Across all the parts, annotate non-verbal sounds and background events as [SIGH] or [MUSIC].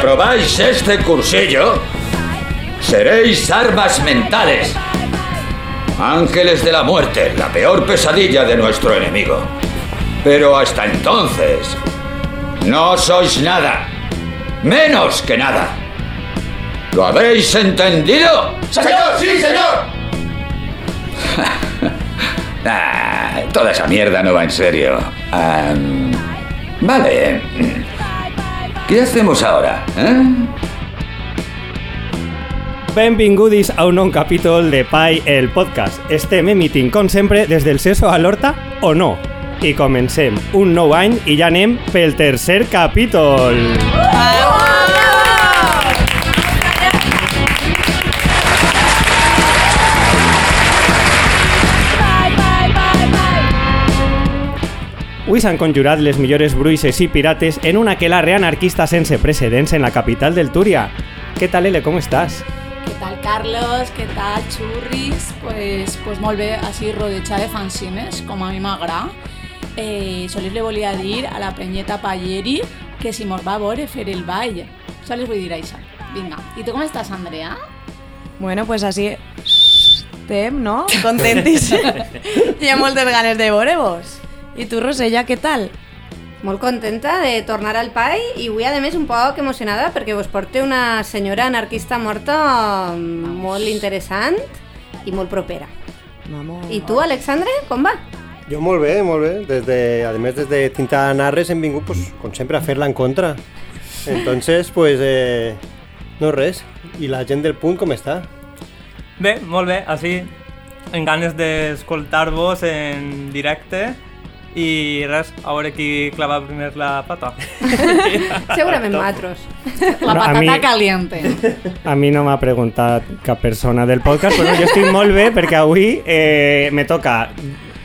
aprobáis este cursillo, seréis armas mentales. Ángeles de la muerte, la peor pesadilla de nuestro enemigo. Pero hasta entonces, no sois nada. Menos que nada. ¿Lo habéis entendido? ¡Señor, sí, señor! [LAUGHS] Ah, toda esa mierda no va en serio. Vale. ¿Qué hacemos ahora? eh? Benvinguts a un nou capítol de Pai, el podcast. Estem emitint, com sempre, des del Seso a l'Horta o no? I comencem un nou any i ja anem pel tercer capítol. Avui s'han conjurat les millores bruixes i pirates en una aquelarre anarquista sense precedents en la capital del Túria. Què tal, Ele, com estàs? ¿Qué tal, Carlos? ¿Qué tal, Churris? Pues, pues molt bé, així rodejada de fanzines, com a mi m'agrada. Eh, sols li volia dir a la penyeta Palleri que si mos va a veure fer el ball. Sols vull dir això. Vinga. I tu com estàs, Andrea? Bueno, pues así estem, no? Contentis. [LAUGHS] Hi ha moltes ganes de veure-vos. I tu, Rosella, què tal? Molt contenta de tornar al PAI i avui, a més, un poc emocionada perquè vos porte una senyora anarquista morta molt interessant i molt propera. Vamos. I tu, Alexandre, com va? Jo molt bé, molt bé. Des de, a més, des de Tinta Narres hem vingut, pues, com sempre, a fer-la en contra. Entonces, pues, eh, no res. I la gent del punt com està? Bé, molt bé, així, en ganes d'escoltar-vos en directe i res, a veure qui clava primer la pata. [LAUGHS] [LAUGHS] Segurament matros. La No, a patata mi- caliente. A mi no m'ha preguntat cap persona del podcast, però jo estic molt bé perquè avui eh, me toca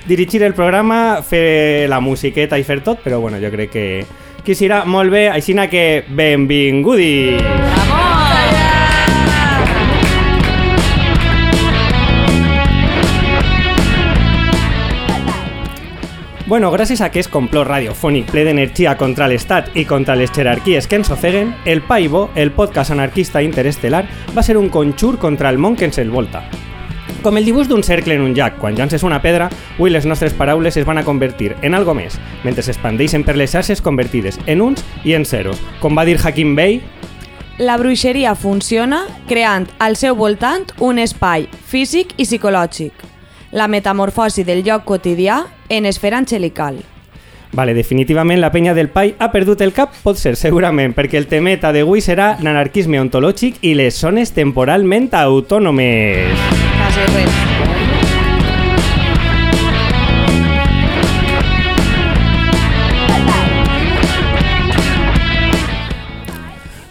dirigir el programa, fer la musiqueta i fer tot, però bueno, jo crec que, que serà molt bé, així que benvingudi! Bueno, gràcies a aquest complot radiofònic ple d'energia contra l'Estat i contra les jerarquies que ens ofeguen, el Paibo, el podcast anarquista interestel·lar, va ser un conjur contra el món que ens envolta. Com el dibuix d'un cercle en un llac, quan llances una pedra, avui les nostres paraules es van a convertir en algo més, mentre s'expandeixen per les xarxes convertides en uns i en zeros. Com va dir Hakim Bey, La bruixeria funciona creant al seu voltant un espai físic i psicològic. La metamorfosi del lloc quotidià en esfera angelical. Vale, definitivament la penya del Pai ha perdut el cap, pot ser segurament, perquè el temeta d'avui serà l'anarquisme ontològic i les zones temporalment autònomes. Quasi res.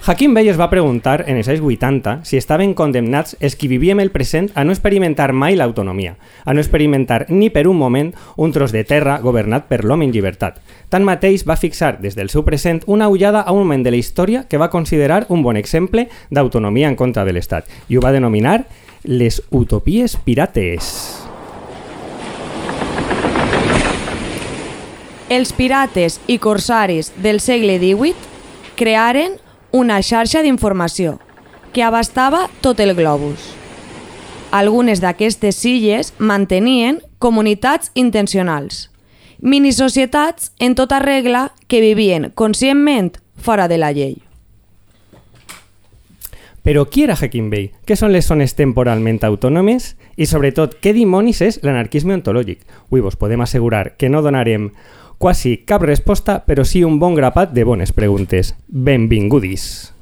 Hakim Bey es va preguntar en els anys 80 si estaven condemnats els qui vivíem el present a no experimentar mai l'autonomia, a no experimentar ni per un moment un tros de terra governat per l'home en llibertat. Tanmateix va fixar des del seu present una ullada a un moment de la història que va considerar un bon exemple d'autonomia en contra de l'Estat i ho va denominar les utopies pirates. Els pirates i corsaris del segle XVIII crearen una xarxa d'informació que abastava tot el globus. Algunes d'aquestes illes mantenien comunitats intencionals, minisocietats en tota regla que vivien conscientment fora de la llei. Però qui era Hakim Bey? Què són les zones temporalment autònomes? I sobretot, què dimonis és l'anarquisme ontològic? Avui vos podem assegurar que no donarem quasi cap resposta, però sí un bon grapat de bones preguntes. Benvingudis!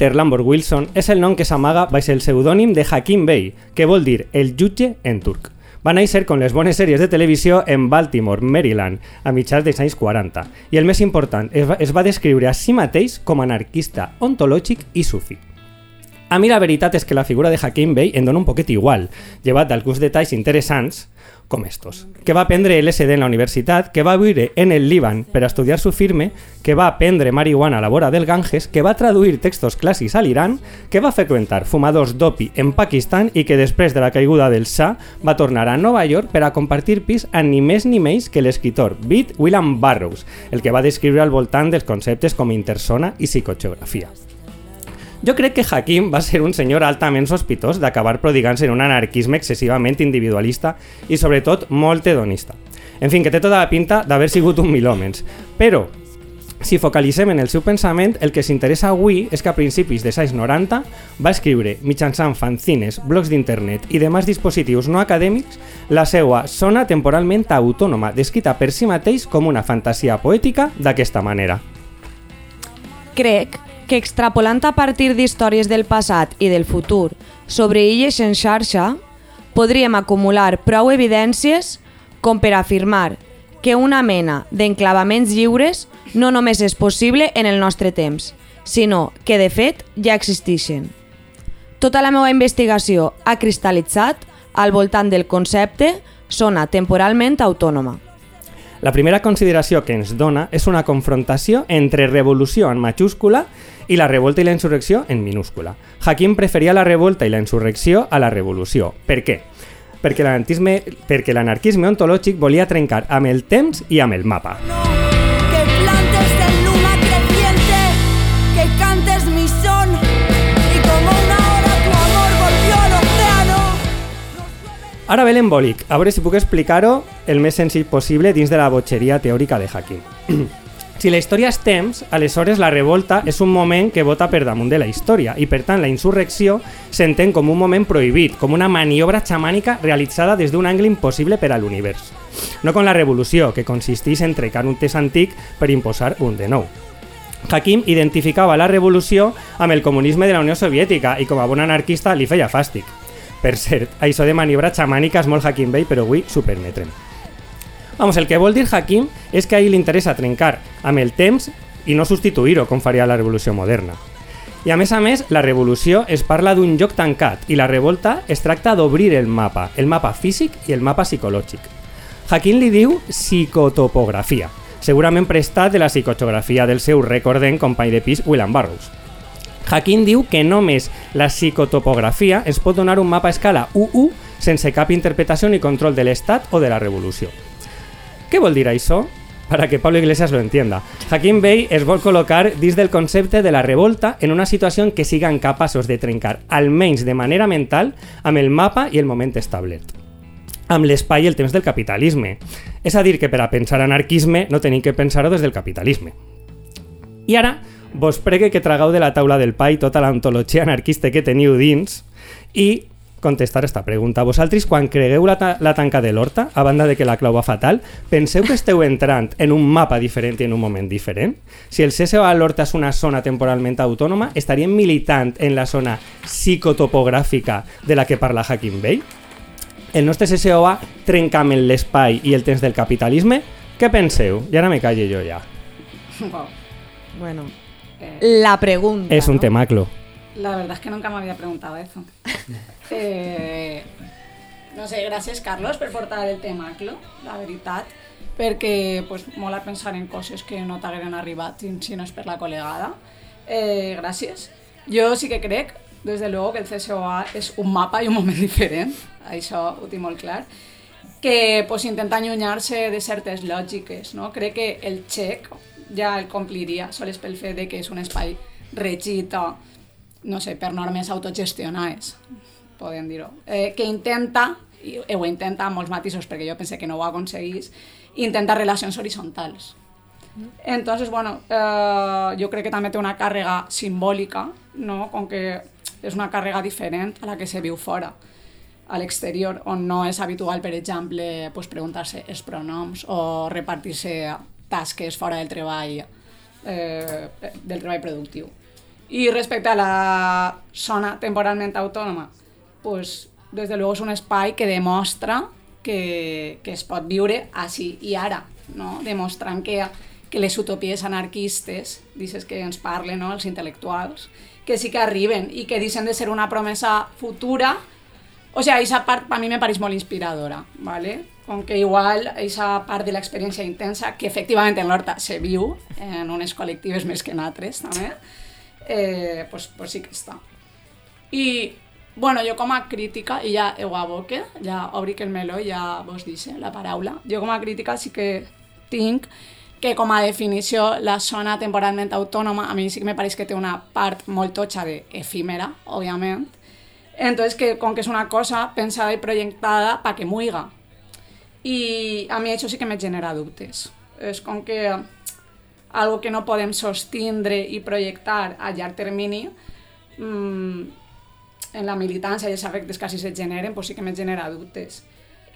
Peter Lambert Wilson és el nom que s'amaga baix el pseudònim de Hakim Bey, que vol dir el jutge en turc. Va néixer con les bones sèries de televisió en Baltimore, Maryland, a mitjans dels anys 40. I el més important, es va, es va a si mateix com anarquista, ontològic i sufi. A mi la veritat és que la figura de Hakim Bey em dona un poquet igual, llevat d'alguns detalls interessants, com estos. Que va aprendre LSD en la universitat, que va viure en el Líban per a estudiar su firme, que va prendre marihuana a la vora del Ganges, que va traduir textos clàssics a l'Iran, que va freqüentar fumadors d'opi en Pakistan i que després de la caiguda del Shah va tornar a Nova York per a compartir pis amb ni més ni menys que l'escriptor Beat William Burroughs, el que va descriure al voltant dels conceptes com intersona i psicogeografia. Jo crec que Hakim va ser un senyor altament sospitós d'acabar prodigant-se en un anarquisme excessivament individualista i sobretot molt hedonista. En fin, que té tota la pinta d'haver sigut un milòmens. Però, si focalitzem en el seu pensament, el que s'interessa avui és que a principis dels anys 90 va escriure, mitjançant fanzines, blogs d'internet i demás dispositius no acadèmics, la seva zona temporalment autònoma, descrita per si mateix com una fantasia poètica d'aquesta manera. Crec que extrapolant a partir d'històries del passat i del futur sobre illes en xarxa, podríem acumular prou evidències com per afirmar que una mena d'enclavaments lliures no només és possible en el nostre temps, sinó que de fet ja existeixen. Tota la meva investigació ha cristal·litzat al voltant del concepte zona temporalment autònoma. La primera consideració que ens dona és una confrontació entre revolució en majúscula i la revolta i la insurrecció en minúscula. Hakim preferia la revolta i la insurrecció a la revolució. Per què? Perquè l'anarquisme perquè l'anarquisme ontològic volia trencar amb el temps i amb el mapa. Que Ara ve l'embòlic, a veure si puc explicar-ho el més senzill possible dins de la botxeria teòrica de Hakim. [CLEARS THROAT] Si la història és temps, aleshores la revolta és un moment que vota per damunt de la història i per tant la insurrecció s'entén com un moment prohibit, com una maniobra xamànica realitzada des d'un angle impossible per a l'univers. No com la revolució, que consisteix en trencar un test antic per imposar un de nou. Hakim identificava la revolució amb el comunisme de la Unió Soviètica i com a bon anarquista li feia fàstic. Per cert, això de maniobra xamànica és molt Hakim Bey, però avui s'ho permetrem. Vamos, el que vol dir Hakim és que a ell li interessa trencar amb el temps i no substituir-ho com faria la revolució moderna. I a més a més, la revolució es parla d'un lloc tancat i la revolta es tracta d'obrir el mapa, el mapa físic i el mapa psicològic. Hakim li diu psicotopografia, segurament prestat de la psicogeografia del seu recordent company de pis William Burroughs. Hakim diu que només la psicotopografia es pot donar un mapa a escala UU sense cap interpretació ni control de l'estat o de la revolució. Què vol dir això? Para que Pablo Iglesias lo entienda. Hakim Bey es vol col·locar dins del concepte de la revolta en una situació en què siguin capaços de trencar, almenys de manera mental, amb el mapa i el moment establert amb l'espai i el temps del capitalisme. És a dir, que per a pensar anarquisme no tenim que pensar-ho des del capitalisme. I ara, vos pregue que tragueu de la taula del pa i tota l'antologia anarquista que teniu dins i contestar esta pregunta. Vosaltres, quan cregueu la, ta la tanca de l'horta, a banda de que la clau va fatal, penseu que esteu entrant en un mapa diferent i en un moment diferent? Si el CSO a l'horta és una zona temporalment autònoma, estaríem militant en la zona psicotopogràfica de la que parla Hakim Bey? El nostre SSOA trenca amb l'espai i el temps del capitalisme? Què penseu? I ara me calle jo ja. Bueno, la pregunta. És un no? temaclo. La verdad es que nunca me había preguntado eso. [LAUGHS] Eh, no sé, gràcies Carlos per portar el tema, Clo, la veritat, perquè pues, mola pensar en coses que no t'hagueren arribat si si no és per la col·legada. Eh, gràcies. Jo sí que crec, des de luego, que el CSOA és un mapa i un moment [LAUGHS] diferent, això ho tinc molt clar, que pues, intenta allunyar-se de certes lògiques. No? Crec que el xec ja el compliria sols pel fet de que és un espai regit o, no sé, per normes autogestionades, podem dir-ho, eh, que intenta, i ho intenta amb molts matisos perquè jo pensé que no ho aconseguís, intenta relacions horitzontals. Entonces, bueno, eh, jo crec que també té una càrrega simbòlica, no? com que és una càrrega diferent a la que se viu fora, a l'exterior, on no és habitual, per exemple, pues, preguntar-se els pronoms o repartir-se tasques fora del treball, eh, del treball productiu. Y respecto a la zona temporalmente autónoma, pues desde luego és un espai que demostra que, que es pot viure així i ara, no? demostrant que, que les utopies anarquistes, dices que ens parlen no? els intel·lectuals, que sí que arriben i que deixen de ser una promesa futura. O sea, esa part a mi me pareix molt inspiradora, ¿vale? Com que igual esa part de l'experiència intensa, que efectivament en l'Horta se viu, en unes col·lectives més que en altres, també, eh, pues, pues sí que està. I, bueno, jo com a crítica, i ja ho aboque, ja obric el meló ja vos dice la paraula, jo com a crítica sí que tinc que com a definició la zona temporalment autònoma a mi sí que me pareix que té una part molt totxa de efímera, òbviament, entonces que com que és una cosa pensada i projectada para que muiga. I a mi això sí que me genera dubtes. És com que algo que no podem sostindre i projectar a llarg termini mmm, en la militància i els efectes que així se generen, pues sí que me genera dubtes.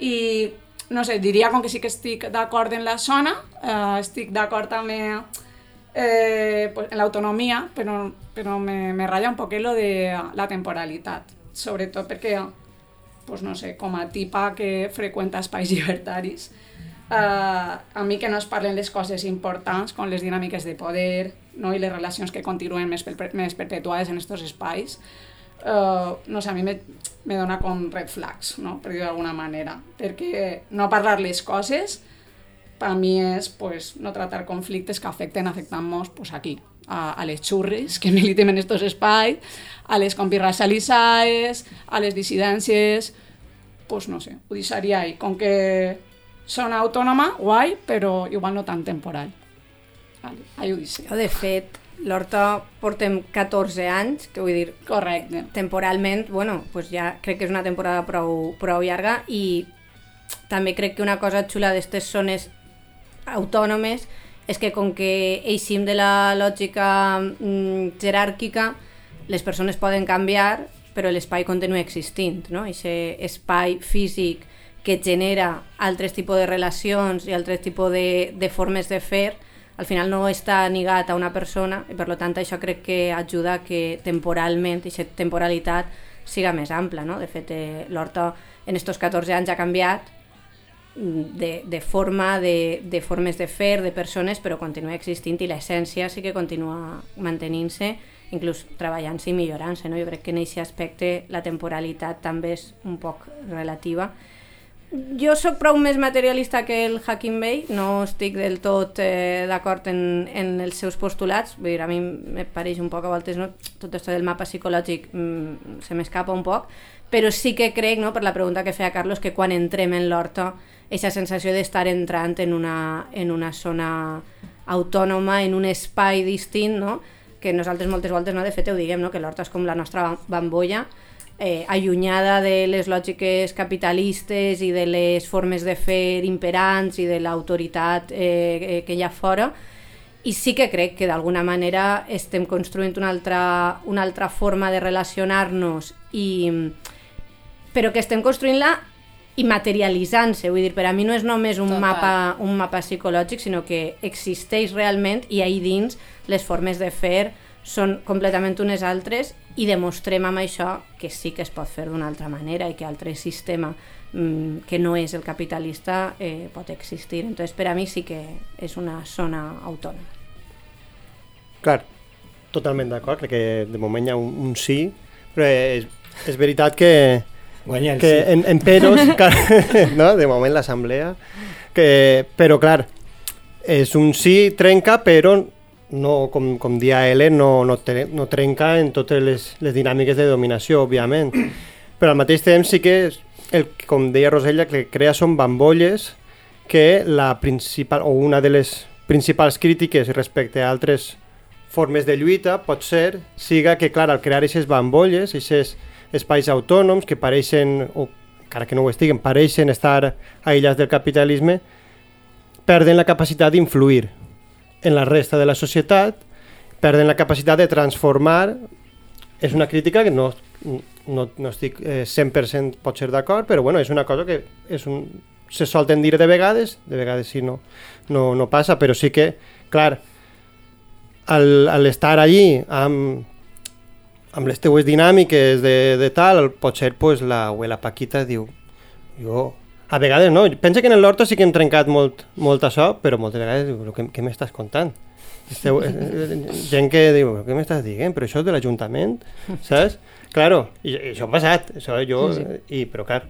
I no sé, diria com que sí que estic d'acord en la zona, eh, estic d'acord també eh, pues, en l'autonomia, però, però me, me ratlla un poquet lo de la temporalitat, sobretot perquè, pues, no sé, com a tipa que freqüenta espais [LAUGHS] llibertaris, eh, a mi que no es parlen les coses importants, com les dinàmiques de poder no? i les relacions que continuen més, per, més perpetuades en aquests espais, uh, no sé, a mi me, me dona com red flags, no? per dir d'alguna manera, perquè no parlar les coses per mi és pues, no tratar conflictes que afecten, afectant-nos pues, aquí, a, a les xurris que [LAUGHS] militem en estos espais, a les compirracialitzades, a les dissidències, pues no sé, ho deixaria ahí. Com que són autònoma, guai, però igual no tan temporal. Vale, ahí ho deixo. Jo, de fet, l'Horta portem 14 anys, que vull dir, Correcte. temporalment, bueno, pues ja crec que és una temporada prou, prou llarga i també crec que una cosa xula d'aquestes zones autònomes és que com que eixim de la lògica mm, jeràrquica, les persones poden canviar, però l'espai continua existint, no? Aquest espai físic que genera altres tipus de relacions i altres tipus de, de formes de fer, al final no està lligat a una persona i per tant això crec que ajuda que temporalment, aquesta temporalitat siga més ampla. No? De fet, eh, l'Horta en estos 14 anys ha canviat de, de forma, de, de formes de fer, de persones, però continua existint i l'essència sí que continua mantenint-se, inclús treballant-se i millorant-se. No? Jo crec que en aquest aspecte la temporalitat també és un poc relativa jo sóc prou més materialista que el Hacking Bay, no estic del tot eh, d'acord en, en els seus postulats, vull dir, a mi me pareix un poc a voltes, no? tot això del mapa psicològic mm, se m'escapa un poc, però sí que crec, no, per la pregunta que feia Carlos, que quan entrem en l'horta, aquesta sensació d'estar entrant en una, en una zona autònoma, en un espai distint, no? que nosaltres moltes voltes, no, de fet ho diguem, no? que l'horta és com la nostra bambolla, eh, allunyada de les lògiques capitalistes i de les formes de fer imperants i de l'autoritat eh, eh, que hi ha fora i sí que crec que d'alguna manera estem construint una altra, una altra forma de relacionar-nos i però que estem construint-la i materialitzant-se, vull dir, per a mi no és només un mapa, un mapa psicològic, sinó que existeix realment i ahí dins les formes de fer són completament unes altres i demostrem amb això que sí que es pot fer d'una altra manera i que altre sistema mmm, que no és el capitalista eh, pot existir. Entonces, per a mi sí que és una zona autònoma. Clar, totalment d'acord, crec que de moment hi ha un, un sí, però és, és veritat que, Guanya el que sí. en, en peros, [LAUGHS] clar, [LAUGHS] no? de moment l'assemblea, que, però clar, és un sí trenca, però no, com, com dia L, no, no, no trenca en totes les, les dinàmiques de dominació, òbviament. Però al mateix temps sí que, el, com deia Rosella, que crea són bambolles que la principal, o una de les principals crítiques respecte a altres formes de lluita pot ser siga que, clar, al crear aquestes bambolles, aquests espais autònoms que pareixen, o encara que no ho estiguen, pareixen estar aïllats del capitalisme, perden la capacitat d'influir en la resta de la societat, perden la capacitat de transformar. És una crítica que no, no, no estic eh, 100% pot ser d'acord, però bueno, és una cosa que és un, se solten dir de vegades, de vegades sí no, no, no passa, però sí que, clar, al, al estar allí amb amb les teues dinàmiques de, de tal, potser pues, la abuela Paquita diu, jo, a vegades no, pensa que en l'Horta sí que hem trencat molt, molt això, però moltes vegades diu, "Però què, què m'estàs contant? Esteu, eh, eh, gent que diu, "Però què m'estàs dient? Però això és de l'Ajuntament, saps? Claro, i, i això ha passat, això jo, sí, sí. I, però clar,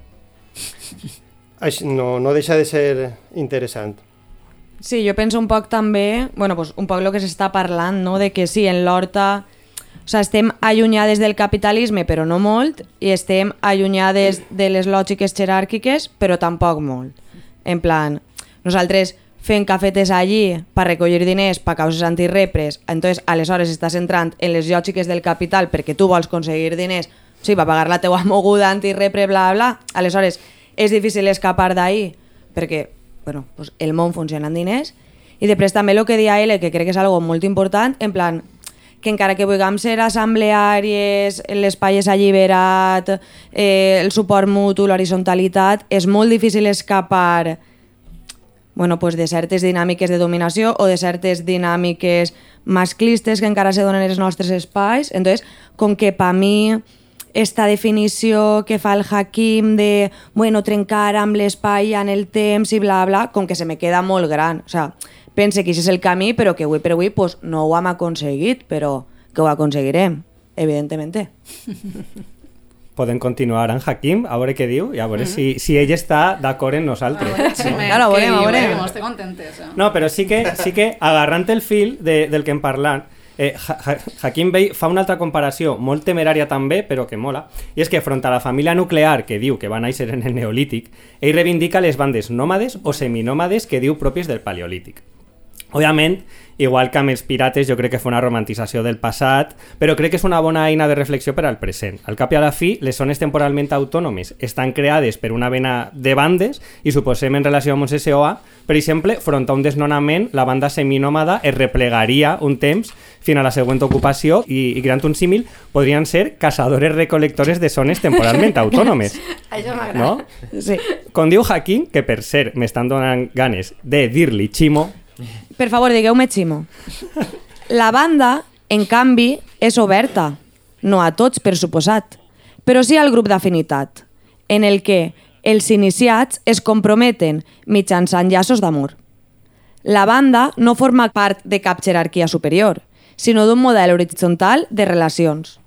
no, no deixa de ser interessant. Sí, jo penso un poc també, bueno, pues un poc el que s'està parlant, no? de que sí, en l'Horta o sigui, estem allunyades del capitalisme, però no molt, i estem allunyades de les lògiques jeràrquiques, però tampoc molt. En plan, nosaltres fent cafetes allí per recollir diners per causes antirepres, entonces aleshores estàs entrant en les lògiques del capital perquè tu vols aconseguir diners, sí, per pagar la teua moguda antirepre, bla, bla, aleshores és difícil escapar d'ahí, perquè bueno, pues el món funciona en diners, i després també el que deia ell, que crec que és algo molt important, en plan, que encara que vulguem ser assembleàries, l'espai és alliberat, eh, el suport mutu, l'horizontalitat, és molt difícil escapar bueno, pues de certes dinàmiques de dominació o de certes dinàmiques masclistes que encara se donen en els nostres espais. Entonces, com que per mi esta definició que fa el Hakim de bueno, trencar amb l'espai en el temps i bla, bla, com que se me queda molt gran. O sea, pense que aquest és el camí, però que avui per avui pues, no ho hem aconseguit, però que ho aconseguirem, evidentment. [LAUGHS] Podem continuar en Hakim, a veure què diu i a veure si, si ell està d'acord amb nosaltres. Sí, me- Claro, veurem, diu, veurem. eh, Estic contentes. Eh? No, però sí que, sí que agarrant el fil de, del que hem parlat, eh, Ha- Ha- Hakim Bey fa una altra comparació molt temerària també, però que mola, i és que front a la família nuclear que diu que va néixer en el neolític, ell reivindica les bandes nòmades o seminòmades que diu pròpies del paleolític. Òbviament, igual que amb els pirates, jo crec que fa una romantització del passat, però crec que és una bona eina de reflexió per al present. Al cap i a la fi, les zones temporalment autònomes estan creades per una vena de bandes i suposem en relació amb un SOA, per exemple, front a un desnonament, la banda seminòmada es replegaria un temps fins a la següent ocupació i, i creant un símil, podrien ser caçadores-recolectores de zones temporalment [LAUGHS] autònomes. Això m'agrada. No? Sí. Com diu que per cert m'estan donant ganes de dir-li Chimo, Per favor, digueu-me Ximo. La banda, en canvi, és oberta. No a tots, per suposat. Però sí al grup d'afinitat, en el que els iniciats es comprometen mitjançant llaços d'amor. La banda no forma part de cap jerarquia superior, sinó d'un model horitzontal de relacions.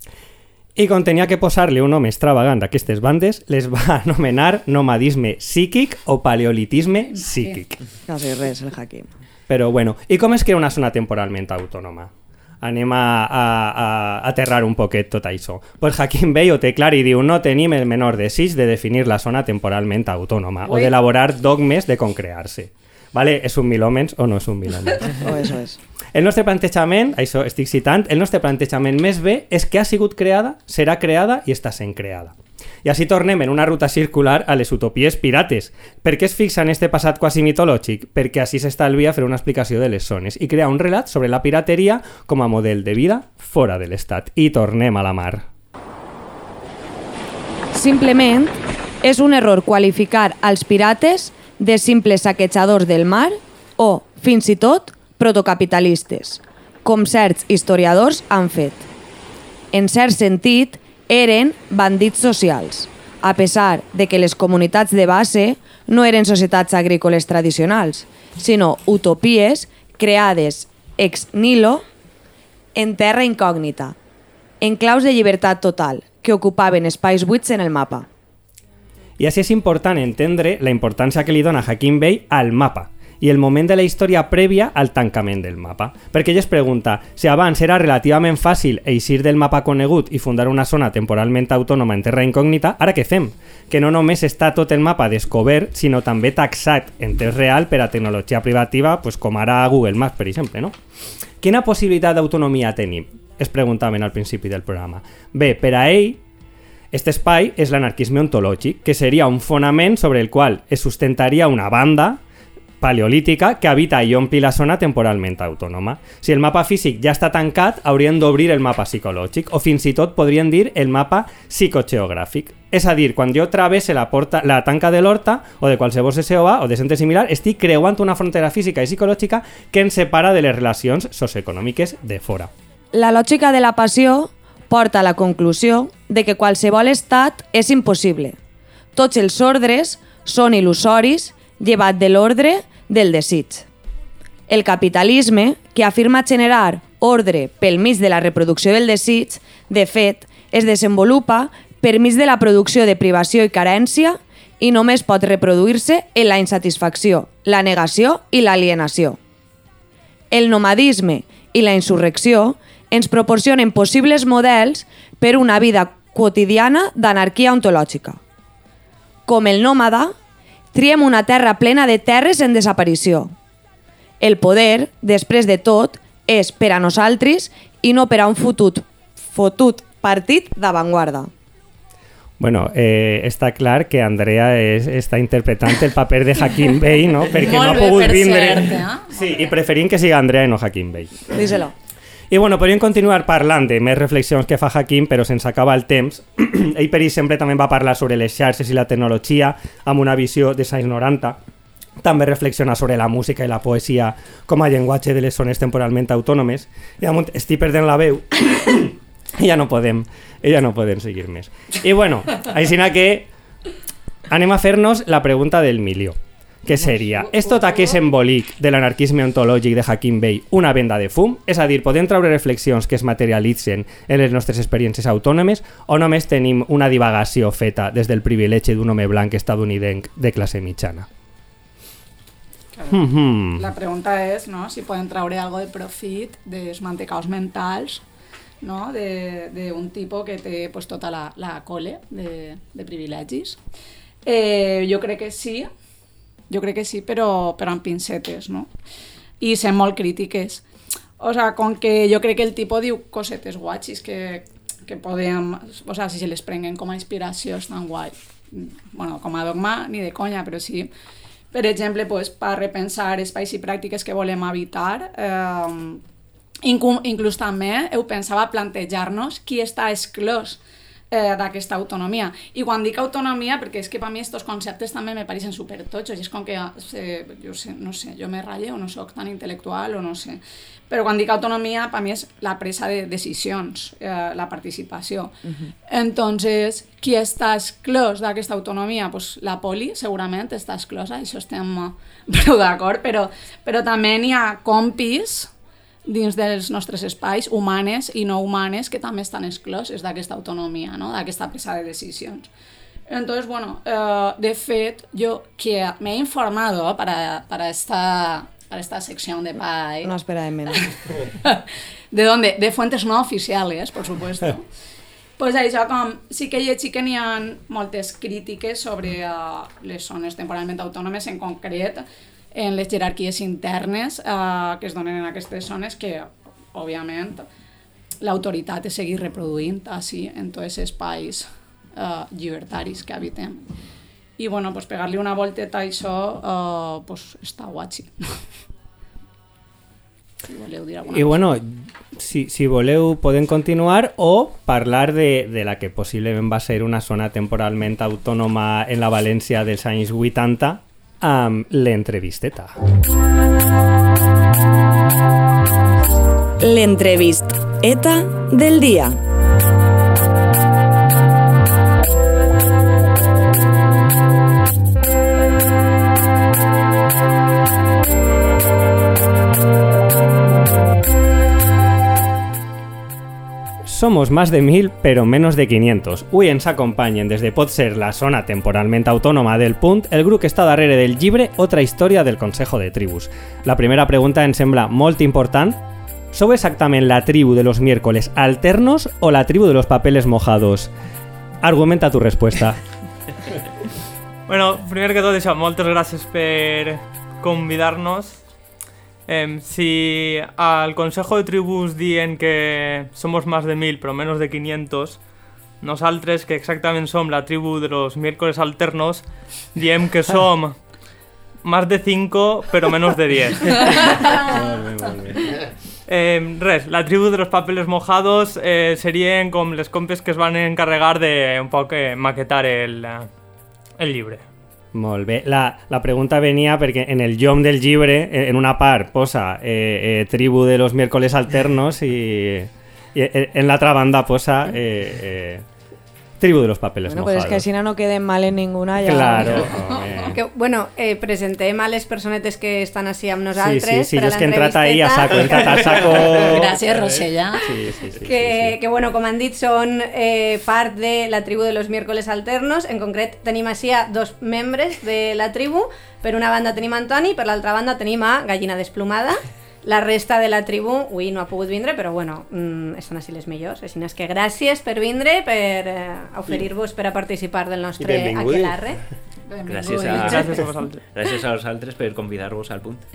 I com tenia que posar-li un nom extravagant a aquestes bandes, les va [LAUGHS] anomenar nomadisme psíquic o paleolitisme psíquic. Quasi res, el Hakim. Però bueno, i com es crea una zona temporalment autònoma? Anem a, a, a aterrar un poquet tot això. Pues Hakim Bey ho té clar i diu no tenim el menor desig de definir la zona temporalment autònoma o Ui. d'elaborar dogmes de com crear-se. Vale? És un mil hòmens o no és un mil hòmens? [LAUGHS] O eso és. El nostre plantejament, això estic citant, el nostre plantejament més bé és que ha sigut creada, serà creada i està sent creada. I així tornem en una ruta circular a les utopies pirates. Per què es fixa en este passat quasi mitològic? Perquè així s'estalvia fer una explicació de les zones i crear un relat sobre la pirateria com a model de vida fora de l'estat. I tornem a la mar. Simplement, és un error qualificar als pirates de simples saquejadors del mar o, fins i tot, protocapitalistes, com certs historiadors han fet. En cert sentit, eren bandits socials, a pesar de que les comunitats de base no eren societats agrícoles tradicionals, sinó utopies creades ex nihilo en terra incògnita, en claus de llibertat total, que ocupaven espais buits en el mapa. I així és important entendre la importància que li dona Hakim Bey al mapa i el moment de la història prèvia al tancament del mapa. Perquè ell es pregunta si abans era relativament fàcil eixir del mapa conegut i fundar una zona temporalment autònoma en terra incògnita, ara què fem? Que no només està tot el mapa descobert, sinó també taxat en temps real per a tecnologia privativa, pues com ara Google Maps, per exemple, no? Quina possibilitat d'autonomia tenim? Es preguntaven al principi del programa. Bé, per a ell, Este espai és l'anarquisme ontològic, que seria un fonament sobre el qual es sustentaria una banda paleolítica que habita i ompli la zona temporalment autònoma. Si el mapa físic ja està tancat, haurien d'obrir el mapa psicològic, o fins i tot podrien dir el mapa psicogeogràfic. És a dir, quan jo travesse la, porta, la tanca de l'horta o de qualsevol SOA o de centre similar, estic creuant una frontera física i psicològica que ens separa de les relacions socioeconòmiques de fora. La lògica de la passió porta a la conclusió de que qualsevol estat és impossible. Tots els ordres són il·lusoris llevat de l'ordre del desig. El capitalisme, que afirma generar ordre pel mig de la reproducció del desig, de fet, es desenvolupa per mig de la producció de privació i carència i només pot reproduir-se en la insatisfacció, la negació i l'alienació. El nomadisme i la insurrecció ens proporcionen possibles models per una vida quotidiana d'anarquia ontològica. Com el nòmada, triem una terra plena de terres en desaparició. El poder, després de tot, és per a nosaltres i no per a un fotut, fotut partit d'avantguarda. Bueno, eh, està clar que Andrea és, està interpretant el paper de Hakim Bey, no? Perquè no ha Molt pogut per vindre... cert, eh? Sí, i preferim que siga Andrea i no Hakim Bey. Díselo. I bueno, podríem continuar parlant de més reflexions que fa Hakim, però sense acabar el temps. Ell, per exemple, també va parlar sobre les xarxes i la tecnologia amb una visió dels anys 90. També reflexiona sobre la música i la poesia com a llenguatge de les zones temporalment autònomes. I damunt estic perdent la veu i [COUGHS] ja no podem, i ja no podem seguir més. I bueno, així que anem a fer-nos la pregunta del milió que seria, és tot aquest embolic de l'anarquisme ontològic de Hakim Bey una venda de fum? És a dir, podem treure reflexions que es materialitzen en les nostres experiències autònomes o només tenim una divagació feta des del privilegi d'un home blanc estadounidenc de classe mitjana? Mhm. La pregunta és no, si poden traure algo de profit dels mantecaos mentals no? d'un tipus que té pues, tota la, la cole de, de privilegis. Eh, jo crec que sí, jo crec que sí, però, però amb pincetes, no? I sent molt crítiques. O sea, com que jo crec que el tipus diu cosetes guachis que, que podem... O sea, si se les prenguen com a inspiració estan guai. Bueno, com a dogma ni de conya, però sí. Per exemple, pues, per repensar espais i pràctiques que volem evitar, eh, inclús, també ho pensava plantejar-nos qui està exclòs eh, d'aquesta autonomia. I quan dic autonomia, perquè és que per mi aquests conceptes també me pareixen supertotxos, i és com que, eh, jo sé, no sé, jo me ralle o no sóc tan intel·lectual o no sé. Però quan dic autonomia, per mi és la presa de decisions, eh, la participació. Uh -huh. Entonces, qui està exclòs d'aquesta autonomia? Pues la poli segurament està exclosa, això estem eh, prou d'acord, però, però també n'hi ha compis dins dels nostres espais, humanes i no humanes, que també estan excloses d'aquesta autonomia, no? d'aquesta presa de decisions. Entonces, bueno, eh, de fet, yo que me he informado para, para, esta, para esta sección de PAI. No espera [LAUGHS] de menos. ¿De dónde? De fuentes no oficiales, por supuesto. pues això, com, sí que llegit que n'hi ha moltes crítiques sobre uh, les zones temporalment autònomes, en concret, en les jerarquies internes eh, que es donen en aquestes zones que, òbviament, l'autoritat és seguir reproduint així en tots els espais eh, llibertaris que habitem. I, bueno, pues, pegar-li una volteta a això eh, pues, està guatxi. [LAUGHS] si voleu dir alguna I bueno, si, si voleu podem continuar o parlar de, de la que possiblement va ser una zona temporalment autònoma en la València dels anys 80 amb l'entrevisteta. L'entrevisteta del dia. Somos más de mil, pero menos de 500. Avui ens acompanyen des la zona temporalment autònoma del punt el grup que està del llibre Otra història del Consejo de Tribus. La primera pregunta em sembla molt important. ¿Sou exactament la tribu de los miércoles alternos o la tribu de los papeles mojados? Argumenta tu respuesta. [LAUGHS] Bueno, primer que tot això, moltes gràcies per convidar-nos. Eh, si al Consejo de Tribus dien que somos más de mil però menos de 500, nosaltres, que exactament som la tribu de los miércoles alternos, diem que [LAUGHS] som más de 5 però menos de 10. [LAUGHS] Eh, res, la tribu de los papeles mojados eh, serien com les compes que es van encarregar de un poc eh, maquetar el, eh, el llibre. La, la pregunta venia perquè en el llom del llibre, eh, en una part, posa eh, eh, tribu de los miércoles alternos I en, l'altra banda posa Tribu de los Papeles Bueno, pero es que así no queden mal en ninguna ya. Claro. [LAUGHS] [LAUGHS] Que, bueno, eh, presentem a les personetes que estan així amb Sí, nosaltres sí, sí, per jo a és que he entrat ahí a saco, [LAUGHS] he entrat a saco... Gràcies, Rosella. Sí, sí, sí. que, sí, sí. que bueno, com han dit, són eh, part de la tribu de los miércoles alternos. En concret, tenim així a dos membres de la tribu. Per una banda tenim Antoni, per l'altra banda tenim a Gallina Desplomada. La resta de la tribu, avui no ha pogut vindre, però bueno, mm, estan així les millors. Així és que gràcies per vindre, per eh, oferir-vos per a participar del nostre aquelarre. Gràcies a, Gràcies a vosaltres. [LAUGHS] gràcies a vosaltres per convidar-vos al punt. [LAUGHS]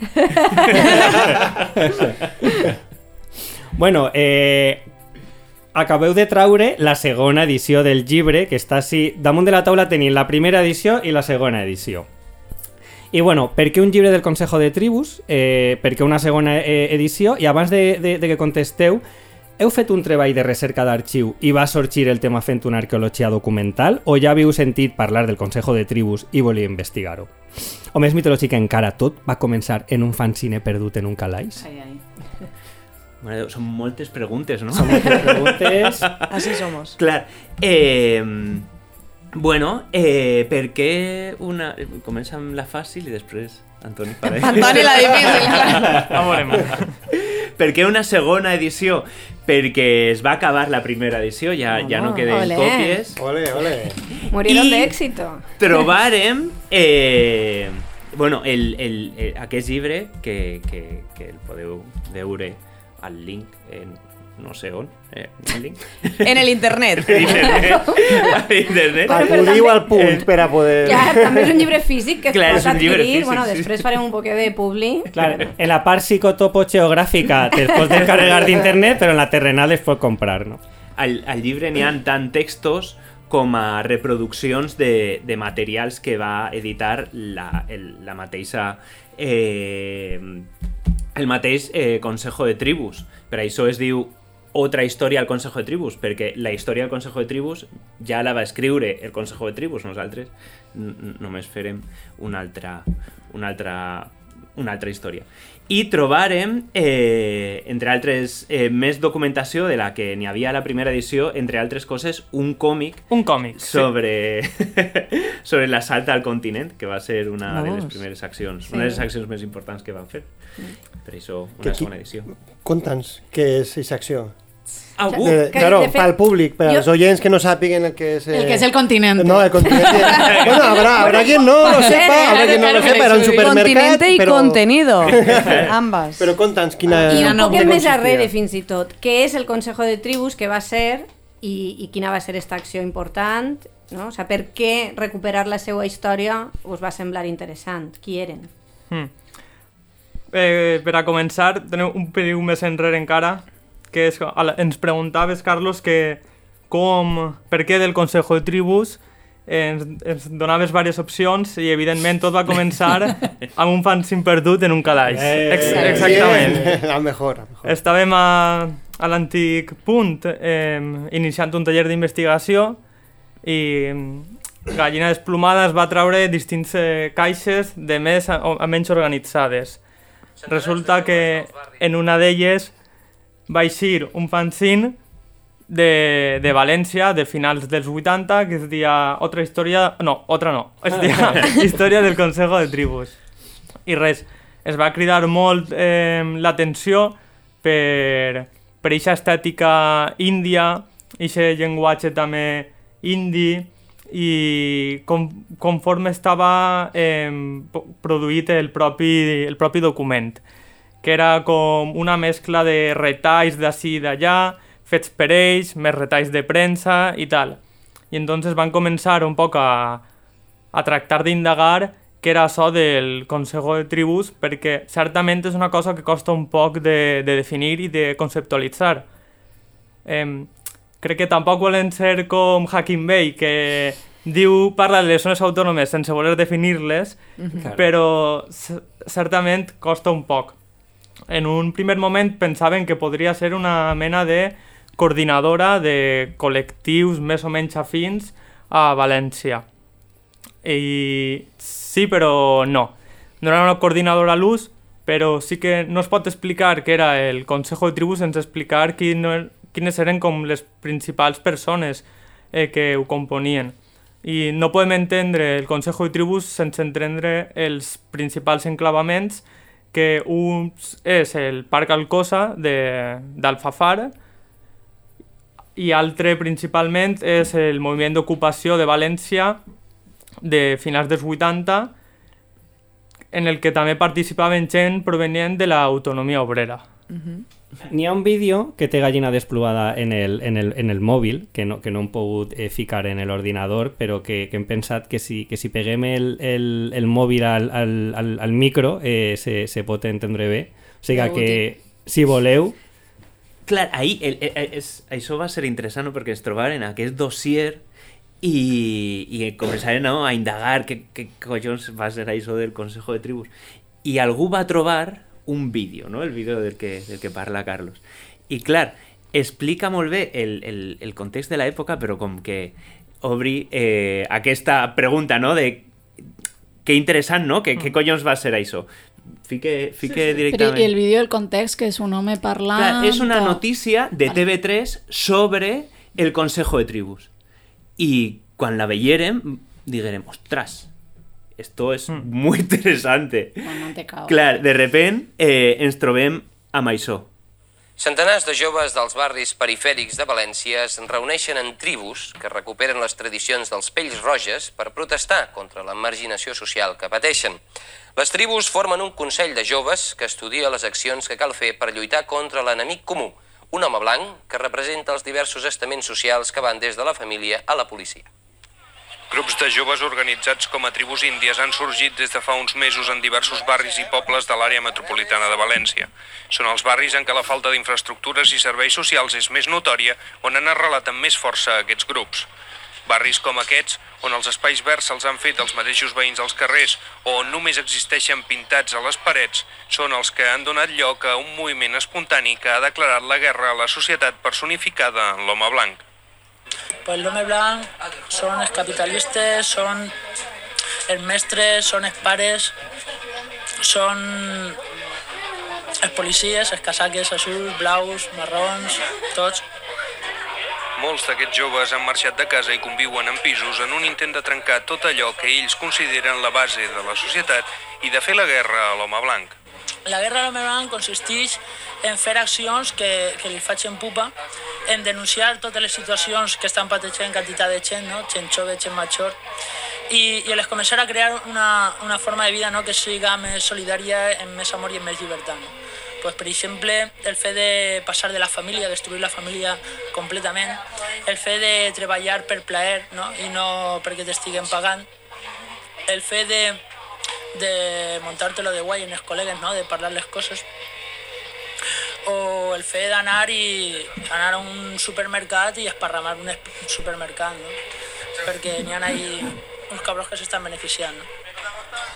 Bueno, eh, acabeu de traure la segona edició del llibre, que està així... Damunt de la taula tenim la primera edició i la segona edició. I bueno, per què un llibre del Consejo de Tribus? Eh, per què una segona eh, edició? I abans de, de, de que contesteu, heu fet un treball de recerca d'arxiu i va sorgir el tema fent una arqueologia documental o ja havíeu sentit parlar del Consejo de Tribus i volia investigar-ho? O més mitològic encara tot va començar en un fanzine perdut en un calaix? Ai, ai. Mare Déu, són moltes preguntes, no? Són moltes preguntes. Así somos. Clar, eh, bueno, eh, per què una... Comença amb la fàcil i després Antoni farà... [LAUGHS] Antoni la difícil. [LAUGHS] Ja veurem. per què una segona edició? Perquè es va acabar la primera edició, ja, ja no queden olé. còpies. Ole, ole. Murieron de éxito. trobarem eh, bueno, el, el, el, aquest llibre que, que, que el podeu veure al link en no sé on eh, un link [LAUGHS] En el internet. internet, [LAUGHS] internet. Acudiu al punt per a poder... Clar, també és un llibre físic que es Clar, pot un llibre adquirir. físic, bueno, sí. després farem un poquet de publi. Clar, en la part psicotopo-geogràfica te pots descarregar d'internet, però en la terrenal es pot comprar, no? al, al llibre n'hi ha tant textos com a reproduccions de, de materials que va editar la, el, la mateixa eh, el mateix eh, Consejo de Tribus per això es diu otra història al Consejo de Tribus perquè la història del Consejo de Tribus ja la va escriure el Consejo de Tribus nosaltres n- n- només farem una altra una altra una altra història. I trobarem, eh, entre altres, eh, més documentació de la que n'hi havia a la primera edició, entre altres coses, un còmic Un còmic. sí. sobre, [LAUGHS] sobre l'assalt al continent, que va ser una de les primeres accions, Sí. una de les accions més importants que van fer. Per això, Que una qui- segona edició. Conta'ns què és aquesta acció. Uh, Eh, que, claro, de fet, pel públic, per jo- als oients que no sàpiguen el que és... eh, El que és el continente. No, el continente. bueno, habrá, habrá quien no lo sepa, habrá quien no lo sepa, era un supermercat, Continente y però... contenido. [LAUGHS] Ambas. Però conta'ns quina... I un poquet què més arrere, fins i tot. Què és el Consejo de Tribus, que va ser i, i quina va ser aquesta acció important? No? O sigui, per què recuperar la seva història us va semblar interessant? Qui eren? Mm. Eh, per a començar, tenem un període més enrere encara, que és, la- ens preguntaves, Carlos, que com, per què del Consejo de Tribus, eh, ens, ens donaves diverses opcions i evidentment tot va començar amb un fanzine perdut en un calaix. Eh, Ex bien. exactament. A mejor, a mejor. Estàvem a, a l'antic punt eh, iniciant un taller d'investigació i Gallina Desplomada es va treure distints eh, caixes de més a, a menys organitzades. Resulta que en una d'elles va eixir un fanzine de, de València de finals dels 80 que es deia Otra història... No, otra no. Es deia [LAUGHS] Història del Consejo de Tribus. I res, es va cridar molt eh, l'atenció per, per eixa estètica índia, eixe llenguatge també indi, i com, conforme estava eh, produït el propi, el propi document, que era com una mescla de retalls d'ací i d'allà, fets per ells, més retalls de premsa i tal. I entonces van començar un poc a, a tractar d'indagar què era això del Consejo de Tribus, perquè certament és una cosa que costa un poc de, de definir i de conceptualitzar. Eh, crec que tampoc volen ser com Hacking Bay, que diu, parla de les zones autònomes sense voler definir-les, però c- certament costa un poc. En un primer moment pensaven que podria ser una mena de coordinadora de col·lectius més o menys afins a València. I sí, però no. No era una coordinadora a l'ús, però sí que no es pot explicar què era el Consejo de Tribus sense explicar quin, quines eren com les principals persones eh, que ho componien. I no podem entendre el Consejo de Tribus sense entendre els principals enclavaments que un és el Parc Alcosa d'Alfafar i altre principalment és el moviment d'ocupació de València de finals dels 80 en el que també participaven gent provenient de l'autonomia obrera. N'hi ha un vídeo que té gallina desplugada en el, en el, en el mòbil, que no, que no hem pogut eh, ficar en l'ordinador, però que, que hem pensat que si, que si peguem el, el, el mòbil al, al, al, al micro eh, se, se pot entendre bé. O sigui que, si voleu, Clar, ahir, el, el, el, és, això va ser interessant perquè ens trobaren aquest dossier i, i començaren no? a indagar què, què collons va ser això del Consejo de Tribus. I algú va trobar un vídeo, no? el vídeo del que, del que parla Carlos. I clar, explica molt bé el, el, el context de l'època, però com que obri eh, aquesta pregunta, no?, de que interessant, no? Que, Què collons va ser això? Fique, fique Però, directament... I el vídeo del context, que és un home parlant... Clar, és una notícia de Vale. TV3 sobre el Consejo de Tribus. I quan la veiérem, diguérem, ostras, esto es muy [LAUGHS] interesante. Clar, de repent eh, ens trobem amb això. Centenars de joves dels barris perifèrics de València es reuneixen en tribus que recuperen les tradicions dels pells roges per protestar contra la marginació social que pateixen. Les tribus formen un consell de joves que estudia les accions que cal fer per lluitar contra l'enemic comú, un home blanc que representa els diversos estaments socials que van des de la família a la policia. Grups de joves organitzats com a tribus índies han sorgit des de fa uns mesos en diversos barris i pobles de l'àrea metropolitana de València. Són els barris en què la falta d'infraestructures i serveis socials és més notòria, on han arrelat amb més força aquests grups. Barris com aquests, on els espais verds se'ls han fet els mateixos veïns als carrers o on només existeixen pintats a les parets, són els que han donat lloc a un moviment espontani que ha declarat la guerra a la societat personificada en l'home blanc. Pues el home blanc són els capitalistes, són els mestres, són els pares, són els policies, els casaques azuls, blaus, marrons, tots. Molts d'aquests joves han marxat de casa i conviuen en pisos en un intent de trencar tot allò que ells consideren la base de la societat i de fer la guerra a l'home blanc. La guerra de l'home blanc consisteix en fer accions que, que li facin pupa, en denunciar totes les situacions que estan pateixent quantitat de gent, no? gent jove, gent major, i, i les començar a crear una, una forma de vida no? que siga més solidària, amb més amor i amb més llibertat. No? Pues, per exemple, el fet de passar de la família, destruir la família completament, el fet de treballar per plaer no? i no perquè t'estiguen pagant, el fet de, de montarte lo de guay en els col·legues, no? de parlar les coses, o el fet d'anar i anar a un supermercat i esparramar un supermercat, no? perquè n'hi ahí uns cabrons que s'estan beneficiant. No?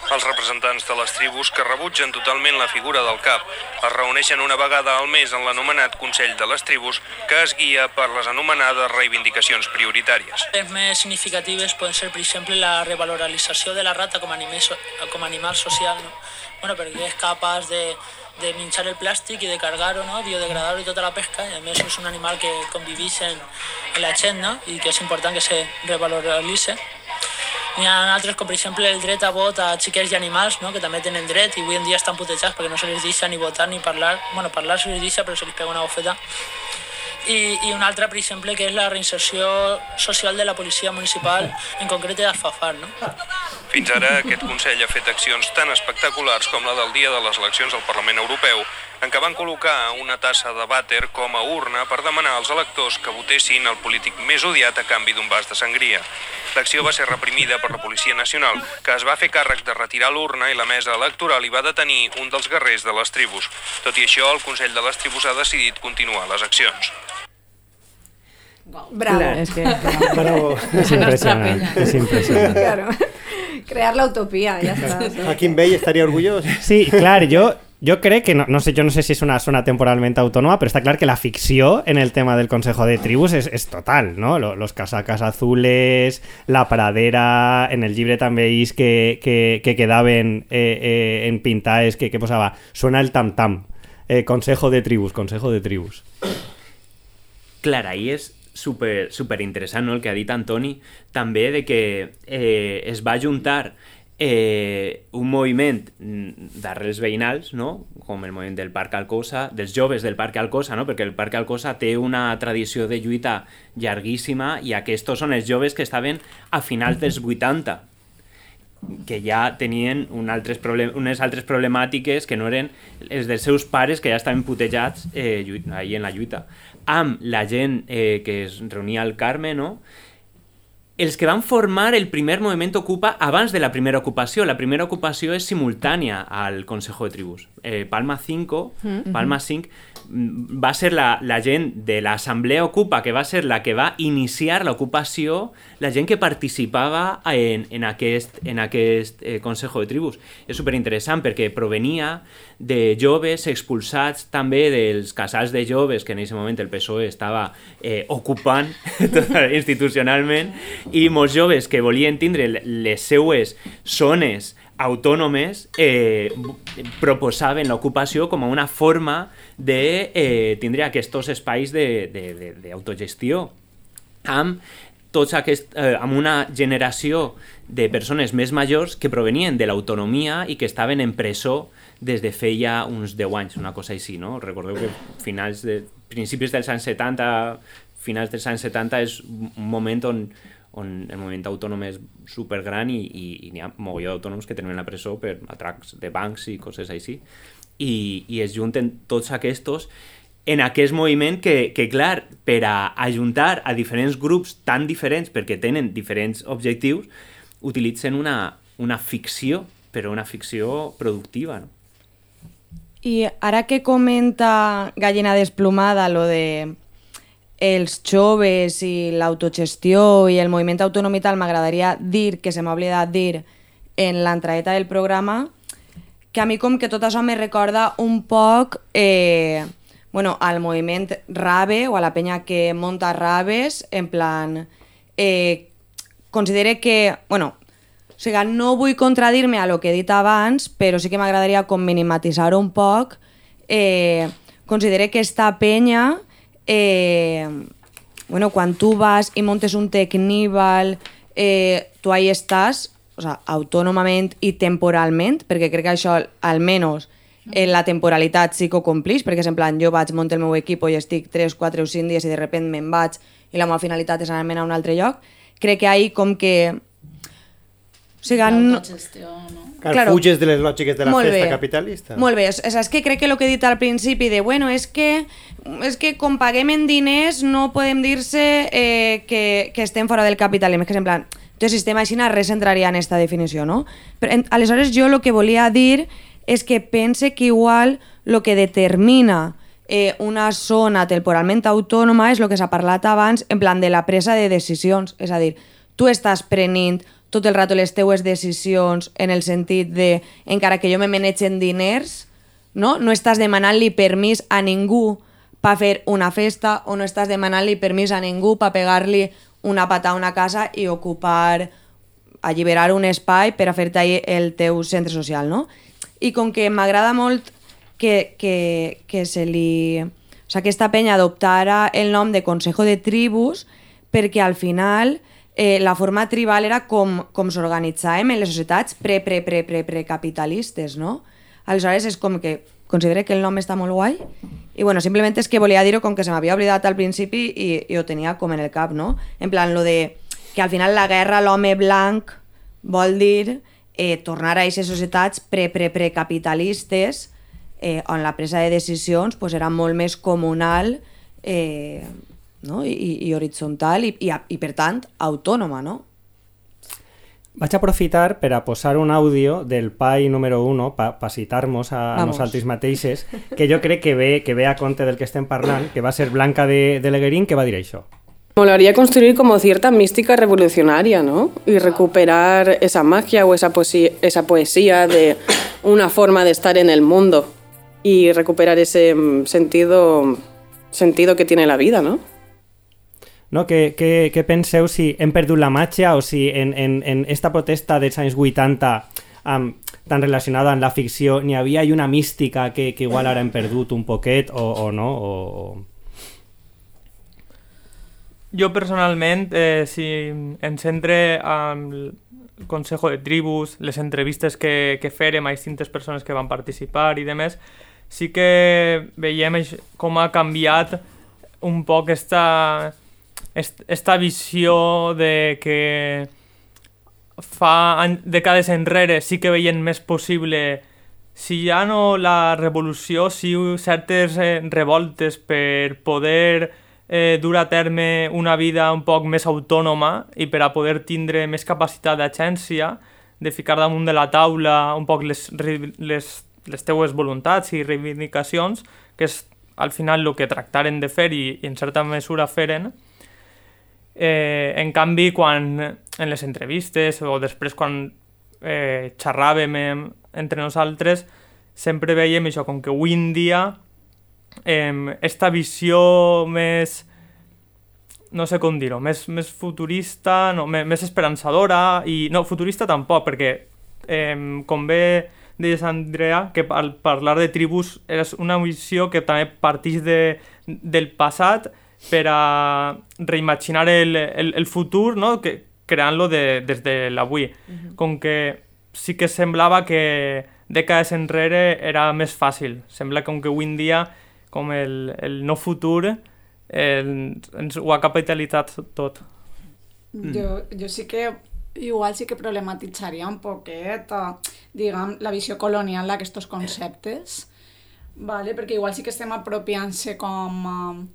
Els representants de les tribus que rebutgen totalment la figura del cap es reuneixen una vegada al mes en l'anomenat Consell de les Tribus que es guia per les anomenades reivindicacions prioritàries. Les més significatives poden ser, per exemple, la revalorització de la rata com a animal, com a animal social, no? bueno, perquè és capaç de, de minxar el plàstic i de cargar-ho, no? biodegradar-ho i tota la pesca, i a més és un animal que conviveix en, en la gent no? i que és important que se revaloritzi. N'hi ha altres, com per exemple el dret a vot a xiquets i animals, no? que també tenen dret i avui en dia estan putejats perquè no se les deixa ni votar ni parlar. bueno, parlar se les deixa però se les pega una bofeta. I, I una altra, per exemple, que és la reinserció social de la policia municipal, en concret d'Alfafar. No? Fins ara, aquest Consell ha fet accions tan espectaculars com la del dia de les eleccions al Parlament Europeu, en què van col·locar una tassa de vàter com a urna per demanar als electors que votessin el polític més odiat a canvi d'un vas de sangria. L'acció va ser reprimida per la Policia Nacional, que es va fer càrrec de retirar l'urna i la mesa electoral i va detenir un dels guerrers de les tribus. Tot i això, el Consell de les Tribus ha decidit continuar les accions. Bravo. És que... [LAUGHS] Bravo. és impressionant. És impressionant. Claro. Crear la utopía, ya está. Aquí en Bell estaría orgulloso. Sí, clar, jo, jo crec que, no, no sé, jo no sé si és una zona temporalment autònoma, però està clar que la ficció en el tema del Consejo de Tribus és total, no? Lo- Los casacas azules, la pradera, en el llibre també és que, que, eh, eh, en pintaes que, que posava, suena el tam-tam, eh, Consejo de Tribus, Consejo de Tribus. clar, ahí és super, super interessant no? el que ha dit Antoni, també de que eh, es va juntar eh, un moviment d'arrels veïnals, no? com el moviment del Parc Alcosa, dels joves del Parc Alcosa, no? perquè el Parc Alcosa té una tradició de lluita llarguíssima i aquests són els joves que estaven a finals dels 80 que ja tenien un altres unes altres problemàtiques que no eren els dels seus pares que ja estaven putejats eh, ahí en la lluita amb la gent eh, que es reunia al Carme, no? Els que van formar el primer moviment Ocupa abans de la primera ocupació. La primera ocupació és simultània al Consejo de Tribus. Eh, Palma 5, mm -hmm. Palma 5 mm, va ser la, la gent de l'Assemblea Ocupa, que va ser la que va iniciar l'ocupació, la gent que participava en, en aquest, en aquest eh, Consejo de Tribus. És superinteressant perquè provenia de joves expulsats també dels casals de joves que en aquest moment el PSOE estava eh, ocupant [LAUGHS] institucionalment i molts joves que volien tindre les seues zones autònomes eh, proposaven l'ocupació com a una forma de eh, tindre aquests espais d'autogestió amb tots aquest, eh, amb una generació de persones més majors que provenien de l'autonomia i que estaven en presó des de feia uns 10 anys, una cosa així, no? Recordeu que finals de, principis dels anys 70, finals dels anys 70 és un moment on el moviment autònom és supergran i, i, i n'hi ha mogolló d'autònoms que tenen la presó per atracs de bancs i coses així. I, i es junten tots aquests en aquest moviment que, que, clar, per a ajuntar a diferents grups tan diferents, perquè tenen diferents objectius, utilitzen una, una ficció, però una ficció productiva, no? I ara que comenta Gallina Desplomada lo de els joves i l'autogestió i el moviment autònom i tal, m'agradaria dir, que se m'ha oblidat dir en l'entraeta del programa, que a mi com que tot això me recorda un poc eh, bueno, al moviment Rave o a la penya que monta Raves, en plan... Eh, considere que, bueno, o sigui, no vull contradir-me a lo que he dit abans, però sí que m'agradaria com minimatitzar un poc. Eh, considere que esta penya, eh, bueno, quan tu vas i montes un Tecníval, eh, tu ahí estàs, o sea, autònomament i temporalment, perquè crec que això, almenys, en la temporalitat sí que ho complix, perquè és en plan, jo vaig, montar el meu equip i estic 3, 4 o 5 dies i de repent me'n vaig i la meva finalitat és anar-me'n a un altre lloc, crec que ahir com que o sigui, no... no? Claro, claro, fuges de les lògiques de la festa bé. capitalista. Molt bé, és, és que crec que el que he dit al principi de, bueno, és que, és que com paguem en diners no podem dir-se eh, que, que estem fora del capitalisme, és que és en plan, el sistema així res entraria en aquesta definició, no? Però, en, aleshores jo el que volia dir és que pense que igual el que determina eh, una zona temporalment autònoma és el que s'ha parlat abans en plan de la presa de decisions, és a dir, tu estàs prenent tot el rato les teues decisions en el sentit de, encara que jo me menegen diners, no, no estàs demanant-li permís a ningú per fer una festa o no estàs demanant-li permís a ningú per pegar-li una pata a una casa i ocupar, alliberar un espai per a fer-te el teu centre social, no? I com que m'agrada molt que, que, que se li... O sigui, aquesta penya adoptara el nom de Consejo de Tribus perquè al final eh, la forma tribal era com, com s'organitzàvem en les societats pre-pre-pre-pre-capitalistes, no? Aleshores és com que considero que el nom està molt guai i bueno, simplement és que volia dir-ho com que se m'havia oblidat al principi i, i ho tenia com en el cap, no? En plan, lo de que al final la guerra l'home blanc vol dir eh, tornar a aquestes societats pre-pre-pre-capitalistes eh, on la presa de decisions pues, era molt més comunal eh, no? I, i horitzontal i, i, i, per tant, autònoma, no? Vaig aprofitar per a posar un àudio del pai número 1 per pa citar-nos a, a nosaltres mateixes, que jo crec que ve, que ve a compte del que estem parlant, que va ser Blanca de, de Leguerín, que va dir això. Molaría construir como cierta mística revolucionaria, ¿no? Y recuperar esa magia o esa poesía, esa poesía de una forma de estar en el mundo y recuperar ese mm, sentido, sentido que tiene la vida, ¿no? No? Què, què, què penseu si hem perdut la màgia o si en, en, en esta protesta dels anys 80 um, tan relacionada amb la ficció n'hi havia una mística que, que igual ara hem perdut un poquet o, o no? O, jo personalment, eh, si em centre amb el Consejo de Tribus, les entrevistes que, que fèrem a distintes persones que van participar i demés, sí que veiem com ha canviat un poc esta, est- esta visió de que fa dècades enrere sí que veien més possible si ja no la revolució, si certes eh, revoltes per poder eh, dur a terme una vida un poc més autònoma i per a poder tindre més capacitat d'agència, de ficar damunt de la taula un poc les, les, les teues voluntats i reivindicacions, que és al final el que tractaren de fer i, i en certa mesura feren, Eh, en canvi, quan en les entrevistes o després quan eh, xerràvem em- entre nosaltres, sempre veiem això, com que avui en dia eh, esta visió més no sé com dir-ho, més, més futurista, no, més, més esperançadora, i no, futurista tampoc, perquè eh, com bé deies Andrea, que al parlar de tribus és una visió que també partix de, del passat per a reimaginar el, el, el futur, no? que, creant-lo de, des de l'avui. Com que sí que semblava que dècades enrere era més fàcil. Sembla com que avui en dia, com el, el no futur, el, ens ho ha capitalitzat tot. Jo, jo sí que igual sí que problematitzaria un poquet, eh, diguem, la visió colonial d'aquests conceptes, vale? perquè igual sí que estem apropiant-se com... eh,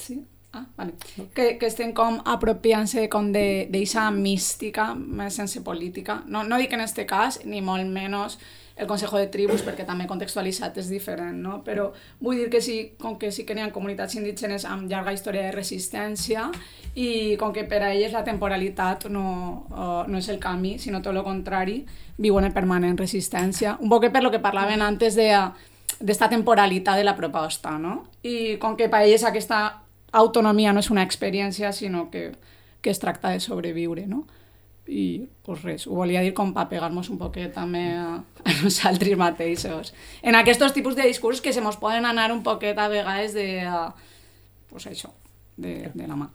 sí? Ah, vale. Que, que estem com apropiant-se com d'eixa mística més sense política. No, no dic en este cas, ni molt menys el Consejo de Tribus, perquè també contextualitzat és diferent, no? Però vull dir que sí, com que sí que n'hi ha comunitats indígenes amb llarga història de resistència i com que per a elles la temporalitat no, uh, no és el camí, sinó tot el contrari, viuen en permanent resistència. Un poc per lo que parlaven antes de d'esta temporalitat de la proposta, no? I com que per a elles aquesta autonomia no és una experiència, sinó que, que es tracta de sobreviure, no? I pues res, ho volia dir com per pegar-nos un poquet també a, a nosaltres mateixos. En aquests tipus de discurs que se mos poden anar un poquet a vegades de... Uh, pues això, de, de la mà.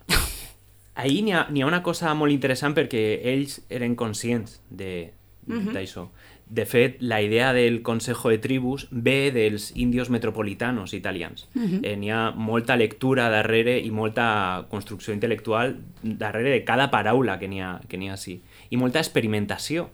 Ahir n'hi ha, ha una cosa molt interessant perquè ells eren conscients de- Mhm. d'això. De fet, la idea del Consejo de Tribus ve dels índios metropolitanos italians. Eh, n'hi ha molta lectura darrere i molta construcció intel·lectual darrere de cada paraula que n'hi ha, que ha així. I molta experimentació,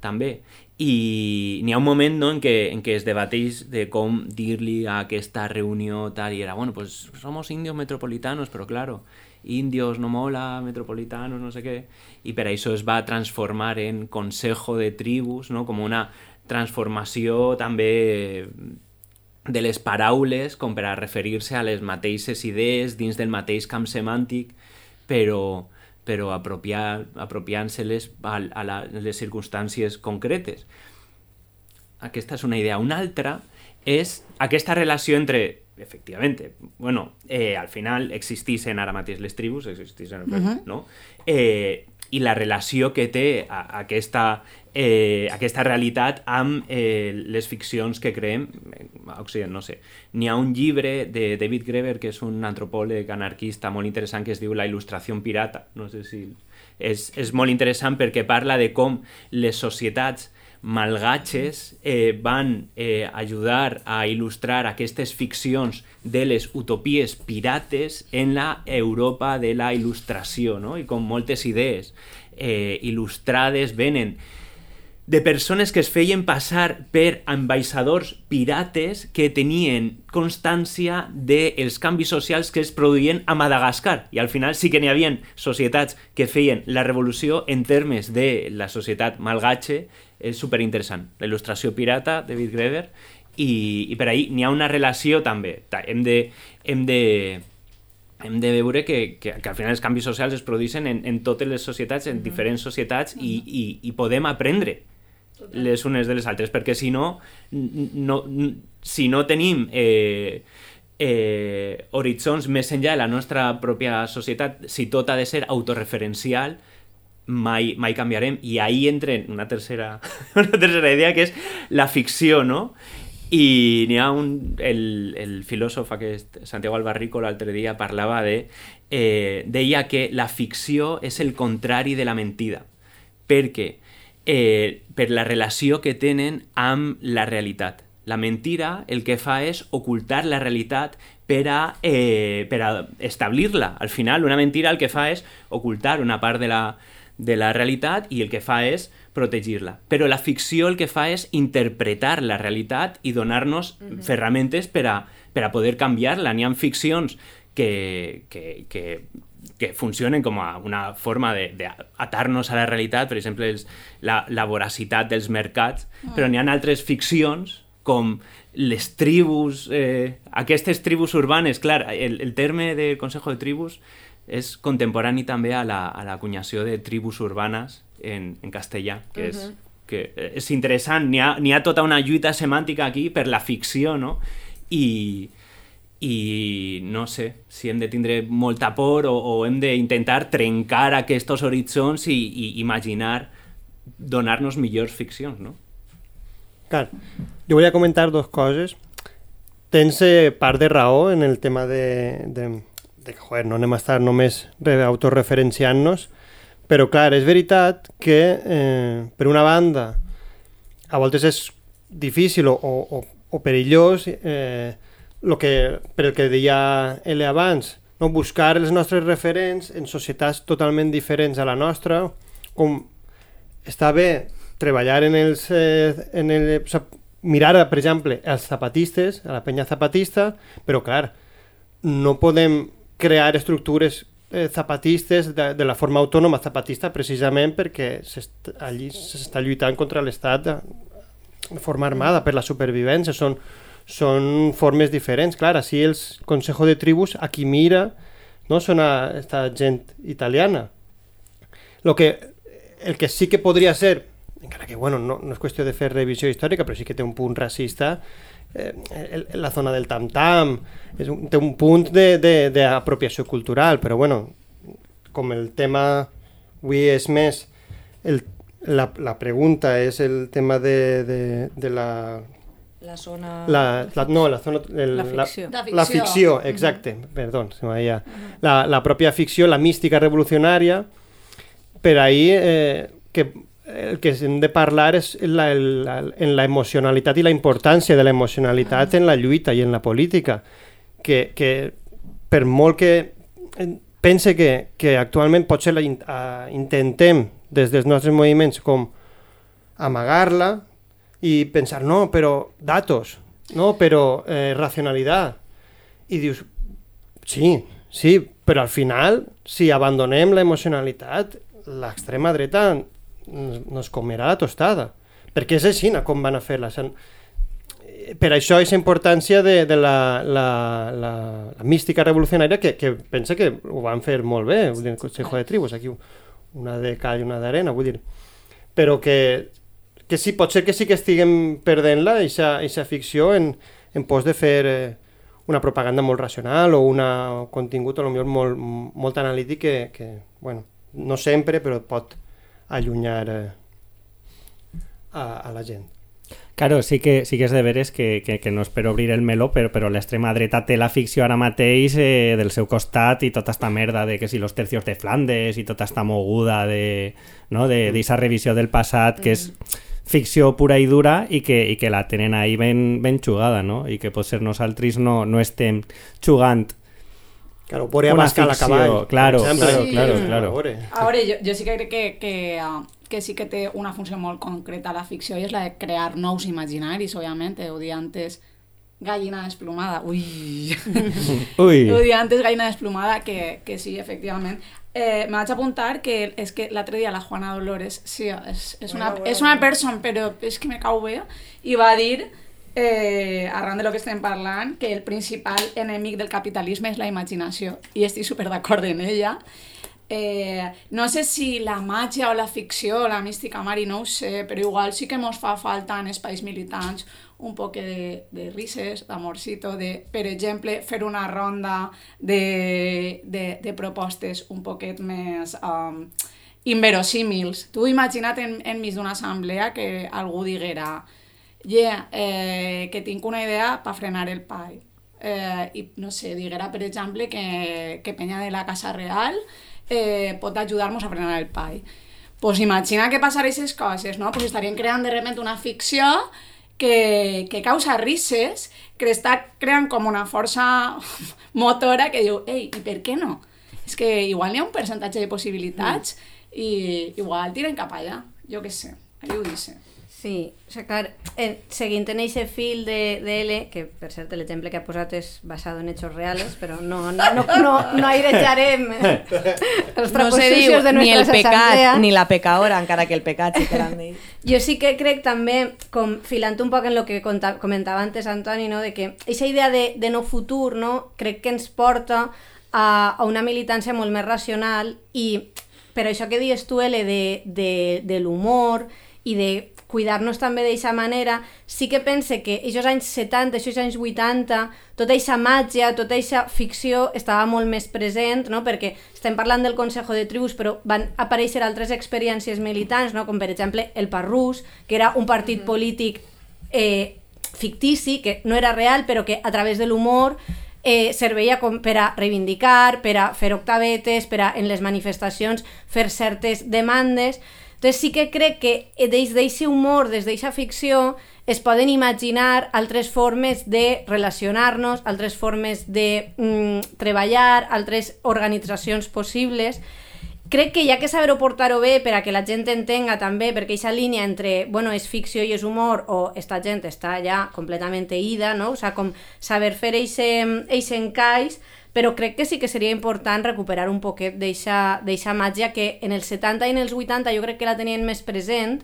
també. I n'hi ha un moment no, en, què, en què es debateix de com dir-li a aquesta reunió tal, i era, bueno, pues somos indios metropolitanos, però claro, indios no mola, metropolitanos, no sé què, i per això es va transformar en Consejo de Tribus, no? com una transformació també de les paraules com per a referir-se a les mateixes idees dins del mateix camp semàntic, però, però apropiar, apropiant-se-les a, a la, les circumstàncies concretes. Aquesta és una idea. Una altra és aquesta relació entre efectivamente, bueno, eh, al final existissin ara mateix les tribus, existissin, Mhm. no? Eh, I la relació que té a, aquesta, eh, aquesta realitat amb eh, les ficcions que creem a Occident, no sé. N'hi ha un llibre de David Greber, que és un antropòleg anarquista molt interessant, que es diu La il·lustració pirata. No sé si... És, és molt interessant perquè parla de com les societats malgatxes eh, van eh, ajudar a il·lustrar aquestes ficcions de les utopies pirates en la Europa de la il·lustració, no? i com moltes idees eh, il·lustrades venen de persones que es feien passar per ambaixadors pirates que tenien constància dels canvis socials que es produïen a Madagascar. I al final sí que n'hi havia societats que feien la revolució en termes de la societat malgatxe. És superinteressant. La il·lustració pirata, David Greber, i, i per ahir n'hi ha una relació també. Ta- Hem de, hem de, hem de veure que, que, que al final els canvis socials es produeixen en, en totes les societats, en diferents societats, i, i, i podem aprendre les unes de les altres, perquè si no, no si no tenim eh, eh, horitzons més enllà de la nostra pròpia societat, si tot ha de ser autorreferencial, mai, mai canviarem. I ahí entra una tercera, [LAUGHS] una tercera idea, que és la ficció, no? I n'hi ha un... El, el filòsof aquest, Santiago Albarrico, l'altre dia parlava de... Eh, deia que la ficció és el contrari de la mentida, perquè eh, per la relació que tenen amb la realitat. La mentira el que fa és ocultar la realitat per a, eh, per a establir-la. Al final, una mentira el que fa és ocultar una part de la, de la realitat i el que fa és protegir-la. Però la ficció el que fa és interpretar la realitat i donar-nos uh -huh. ferramentes per a, per a poder canviar-la. N'hi ha ficcions que, que, que, que funcionen com a una forma d'atar-nos a la realitat, per exemple, els, la, la voracitat dels mercats, -huh. però n'hi ha altres ficcions com les tribus, eh, aquestes tribus urbanes, clar, el, el terme de Consejo de Tribus és contemporani també a la, a l'acunyació de tribus urbanes en, en castellà, que, uh -huh. és, que és interessant. N'hi ha, ha tota una lluita semàntica aquí per la ficció, no? I, i no sé si hem de tindre molta por o, o hem d'intentar trencar aquests horitzons i, i imaginar donar-nos millors ficcions, no? Clar, jo volia comentar dos coses. Tens eh, part de raó en el tema de, de, de que, joder, no anem a estar només autorreferenciant-nos, però, clar, és veritat que, eh, per una banda, a voltes és difícil o, o, o perillós eh, lo que, per el que deia L abans, no? buscar els nostres referents en societats totalment diferents a la nostra, com està bé treballar en els... Eh, en el, o sigui, mirar, per exemple, els zapatistes, a la penya zapatista, però, clar, no podem crear estructures eh, zapatistes de, de la forma autònoma zapatista precisament perquè allí s'està lluitant contra l'Estat de, de forma armada per la supervivència. Són, són formes diferents. Clar, així el Consejo de Tribus a qui mira no són a esta gent italiana. Lo que, el que sí que podria ser, encara que bueno, no, no és qüestió de fer revisió històrica, però sí que té un punt racista, eh, la zona del tam-tam, és un, té un punt d'apropiació cultural, però bueno, com el tema avui és més, el, la, la pregunta és el tema de, de, de la... La zona... La, la, no, la zona... El, la ficció. La, la ficció, exacte, uh -huh. perdó, se m'havia... Uh -huh. la, la pròpia ficció, la mística revolucionària, per ahí eh, que el que hem de parlar és la, la, en la emocionalitat i la importància de la emocionalitat en la lluita i en la política, que, que per molt que pense que, que actualment potser la in, uh, intentem des dels nostres moviments com amagar-la i pensar, no, però datos, no, però eh, racionalitat. I dius, sí, sí, però al final, si abandonem la emocionalitat, l'extrema dreta nos comerà la tostada. Perquè és així com van a fer-la. Per això és importància de, de la, la, la, la mística revolucionària que, que pensa que ho van fer molt bé, vull dir, el Consejo de Tribus, aquí una de cal i una d'arena, vull dir, però que, que sí, pot ser que sí que estiguem perdent-la, aquesta ficció, en, en pos de fer eh, una propaganda molt racional o un contingut a lo millor molt, molt analític que, que, bueno, no sempre, però pot allunyar eh, a, a la gent. Claro, sí que, sí que és de veres que, que, que no és per obrir el meló, però, però l'extrema dreta té la ficció ara mateix eh, del seu costat i tota esta merda de que si los tercios de Flandes i tota esta moguda de no, d'eixa revisió del passat que és ficció pura i dura i que, i que la tenen ahí ben, ben xugada, no? I que potser nosaltres no, no estem xugant Claro, por una ficció, a cavall. Claro, claro, sí. claro, claro. A veure, jo, jo sí que crec que, que, uh, que sí que té una funció molt concreta la ficció i és la de crear nous imaginaris, òbviament, ho dia antes gallina desplomada, ui, [LAUGHS] ui. ho dia antes gallina desplomada, que, que sí, efectivament. Eh, me vaig apuntar que és que l'altre dia la Juana Dolores, sí, és, és, una, és una persona, però és que me cau bé, i va dir eh, arran de lo que estem parlant, que el principal enemic del capitalisme és la imaginació, i estic super d'acord en ella. Eh, no sé si la màgia o la ficció o la mística mari, no ho sé, però igual sí que mos fa falta en espais militants un poc de, de rises, d'amorcito, de, per exemple, fer una ronda de, de, de propostes un poquet més um, inverosímils. Tu imagina't en, enmig d'una assemblea que algú diguera yeah, eh, que tinc una idea per frenar el pai. Eh, I, no sé, diguera, per exemple, que, que Penya de la Casa Real eh, pot ajudar-nos a frenar el pai. Pues imagina que passar aquestes coses, no? Pues estarien creant de repente una ficció que, que causa risses, que està creant com una força [LAUGHS] motora que diu, ei, i per què no? És que igual hi ha un percentatge de possibilitats i igual tiren cap allà, jo què sé, allà ho dice. Sí, o sigui, clar, eh, seguint en aquest fil de, de L, que per cert l'exemple que ha posat és basat en hechos reales, però no, no, no, no, no airejarem [LAUGHS] els No trapos se diu de ni el pecat asambleas. ni la pecadora, encara que el pecat sí que l'han dit. [LAUGHS] Jo sí que crec també, com filant un poc en el que comentava antes Antoni, no? de que aquesta idea de, de no futur no? crec que ens porta a, a una militància molt més racional i per això que dius tu, L, de, de, de l'humor i de cuidar-nos també d'aquesta manera, sí que pense que aquests anys 70, aquests anys 80, tota aquesta màgia, tota aquesta ficció estava molt més present, no? perquè estem parlant del Consejo de Tribus, però van aparèixer altres experiències militants, no? com per exemple el Parrús, que era un partit polític eh, fictici, que no era real, però que a través de l'humor eh, serveia com per a reivindicar, per a fer octavetes, per a en les manifestacions fer certes demandes. Entonces sí que crec que eh, des d'aquest humor, des d'aquesta ficció, es poden imaginar altres formes de relacionar-nos, altres formes de mm, treballar, altres organitzacions possibles. Crec que hi ha que saber-ho portar-ho bé per a que la gent entenga també, perquè aquesta línia entre, bueno, és ficció i és humor, o esta gent està ja completament ida, no? O sigui, com saber fer eixe encaix, però crec que sí que seria important recuperar un poquet d'eixa màgia que en els 70 i en els 80 jo crec que la tenien més present,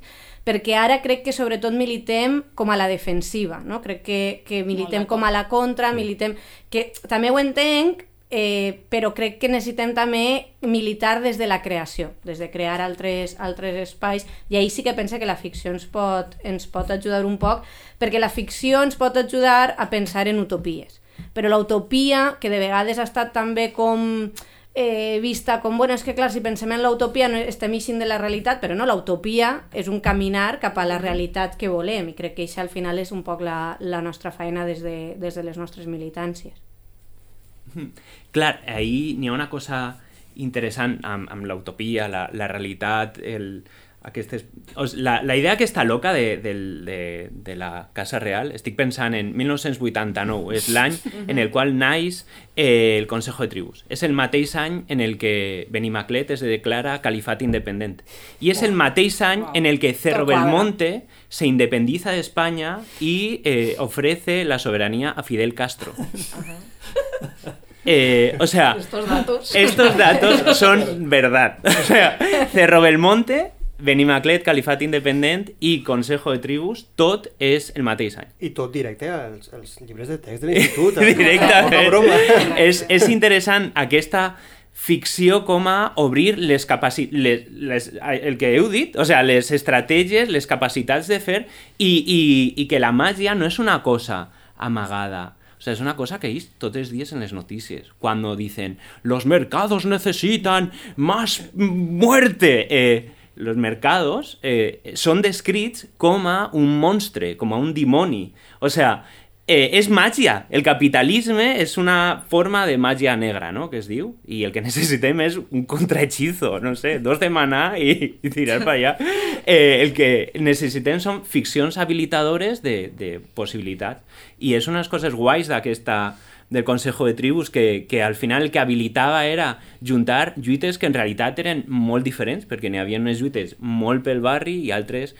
perquè ara crec que sobretot militem com a la defensiva, no? Crec que, que militem com a la contra, militem... que també ho entenc, eh, però crec que necessitem també militar des de la creació, des de crear altres, altres espais, i ahir sí que pense que la ficció ens pot, ens pot ajudar un poc, perquè la ficció ens pot ajudar a pensar en utopies. Però l'utopia, que de vegades ha estat també com eh, vista com, bueno, és que clar, si pensem en l'utopia no estem eixint de la realitat, però no, l'utopia és un caminar cap a la realitat que volem, i crec que això al final és un poc la, la nostra feina des de, des de les nostres militàncies. Clar, ahir n'hi ha una cosa interessant amb, amb l'utopia, la, la realitat, el, sigui, la, la idea aquesta loca de, de, de, de la Casa Real, estic pensant en 1989, és l'any en el qual naix eh, el Consejo de Tribus. És el mateix any en el que Benimaclet es declara califat independent. I és el mateix any en el que Cerro. Belmonte se independiza de España y eh, ofrece la soberanía a Fidel Castro. [LAUGHS] Eh, o sea, Estos datos. estos datos son [LAUGHS] verdad. O sea, Cerro Belmonte, Benimaclet, Califat Independent i Consejo de Tribus, tot és el mateix any. I tot directe als, als llibres de text de l'institut. [LAUGHS] Directament. Broma. és, és interessant aquesta ficció com a obrir les capacitats, les, les, el que heu dit, o sea, les estratègies, les capacitats de fer i, i, i que la màgia no és una cosa amagada. O sea, es una cosa que veis todos los días en las noticias. Cuando dicen, los mercados necesitan más muerte. Eh, los mercados eh, son descrits com a un monstre, com a un dimoni. O sea, eh, és màgia. El capitalisme és una forma de màgia negra, no?, que es diu. I el que [LAUGHS] necessitem és un contrahechizo, no sé, dos de maná i, i tirar per allà. Eh, el que necessitem són ficcions habilitadores de, de possibilitat. I és unes coses guais d'aquesta del Consejo de Tribus que, que al final el que habilitava era juntar lluites que en realitat eren molt diferents, perquè n'hi havia unes lluites molt pel barri i altres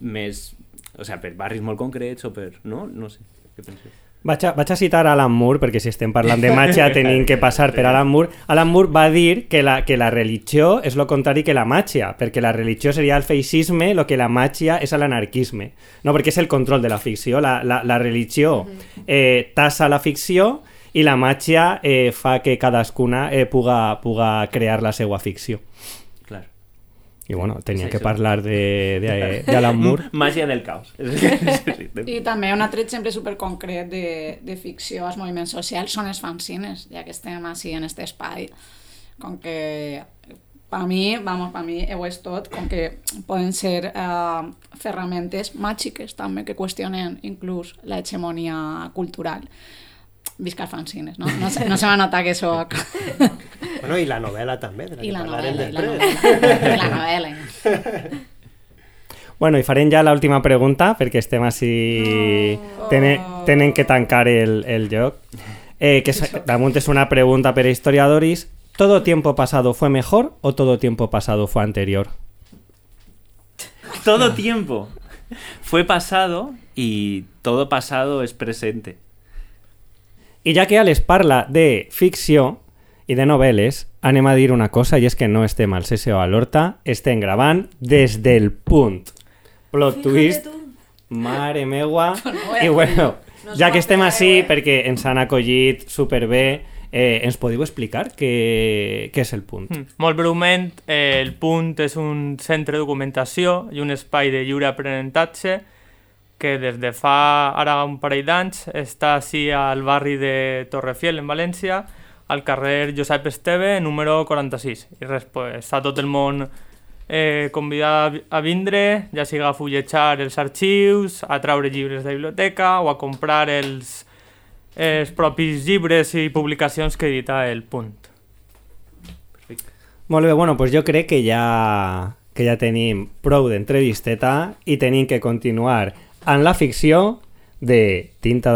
més... O sigui, per barris molt concrets o per... No? No sé. Què penseu? Vaig a, vaig a citar Alan Moore, perquè si estem parlant de màgia [LAUGHS] tenim que passar per Alan Moore. Alan Moore va dir que la, que la religió és el contrari que la màgia, perquè la religió seria el feixisme, el que la màgia és l'anarquisme. No, perquè és el control de la ficció. La, la, la religió eh, tassa la ficció i la màgia eh, fa que cadascuna eh, puga, puga crear la seva ficció. I bueno, tenia Sí, que sí. parlar de, de, de Alan Moore. [LAUGHS] Màgia del caos. [LAUGHS] I també un altre exemple superconcret de, de ficció als moviments socials són els fanzines, ja que estem així en aquest espai. Com que para mi, vamos, para mi ho és tot, com que poden ser eh, ferramentes màgiques també que qüestionen inclús la hegemonia cultural. Visca fanzines, no? No, se- no se va notar que soc... [LAUGHS] Bueno, i la novel·la també, de la I que la parlarem novel·la, i la després. novel·la. I la novel·la. [LAUGHS] Bueno, i farem ja l'última pregunta, perquè estem així... Tenen, tenen que tancar el, el joc. Eh, que és, damunt és una pregunta per a historiadores. ¿Todo tiempo pasado fue mejor o todo tiempo pasado fue anterior? Todo tiempo fue pasado y todo pasado es presente. I ja que Alex parla de ficció i de novel·les, anem a dir una cosa, i és que no estem al CSO a l'Horta, estem gravant des del punt. Plot twist, mare meua. [LAUGHS] I bueno, ja que estem així, perquè ens han acollit superbé, eh, ens podeu explicar què, què és el punt? Mm. Molt breument, eh, el Punt és un centre de documentació i un espai de lliure aprenentatge que des de fa ara un parell d'anys està així al barri de Torrefiel, en València, al carrer Josep Esteve, número 46. I res, pues, està tot el món eh, convidat a vi- a vindre, ja siga a fulletjar els arxius, a traure llibres de biblioteca o a comprar els, els propis llibres i publicacions que edita el Punt. Molt bé, bueno, pues jo crec que ja, que ja tenim prou d'entrevisteta i tenim que continuar amb la ficció de Tinta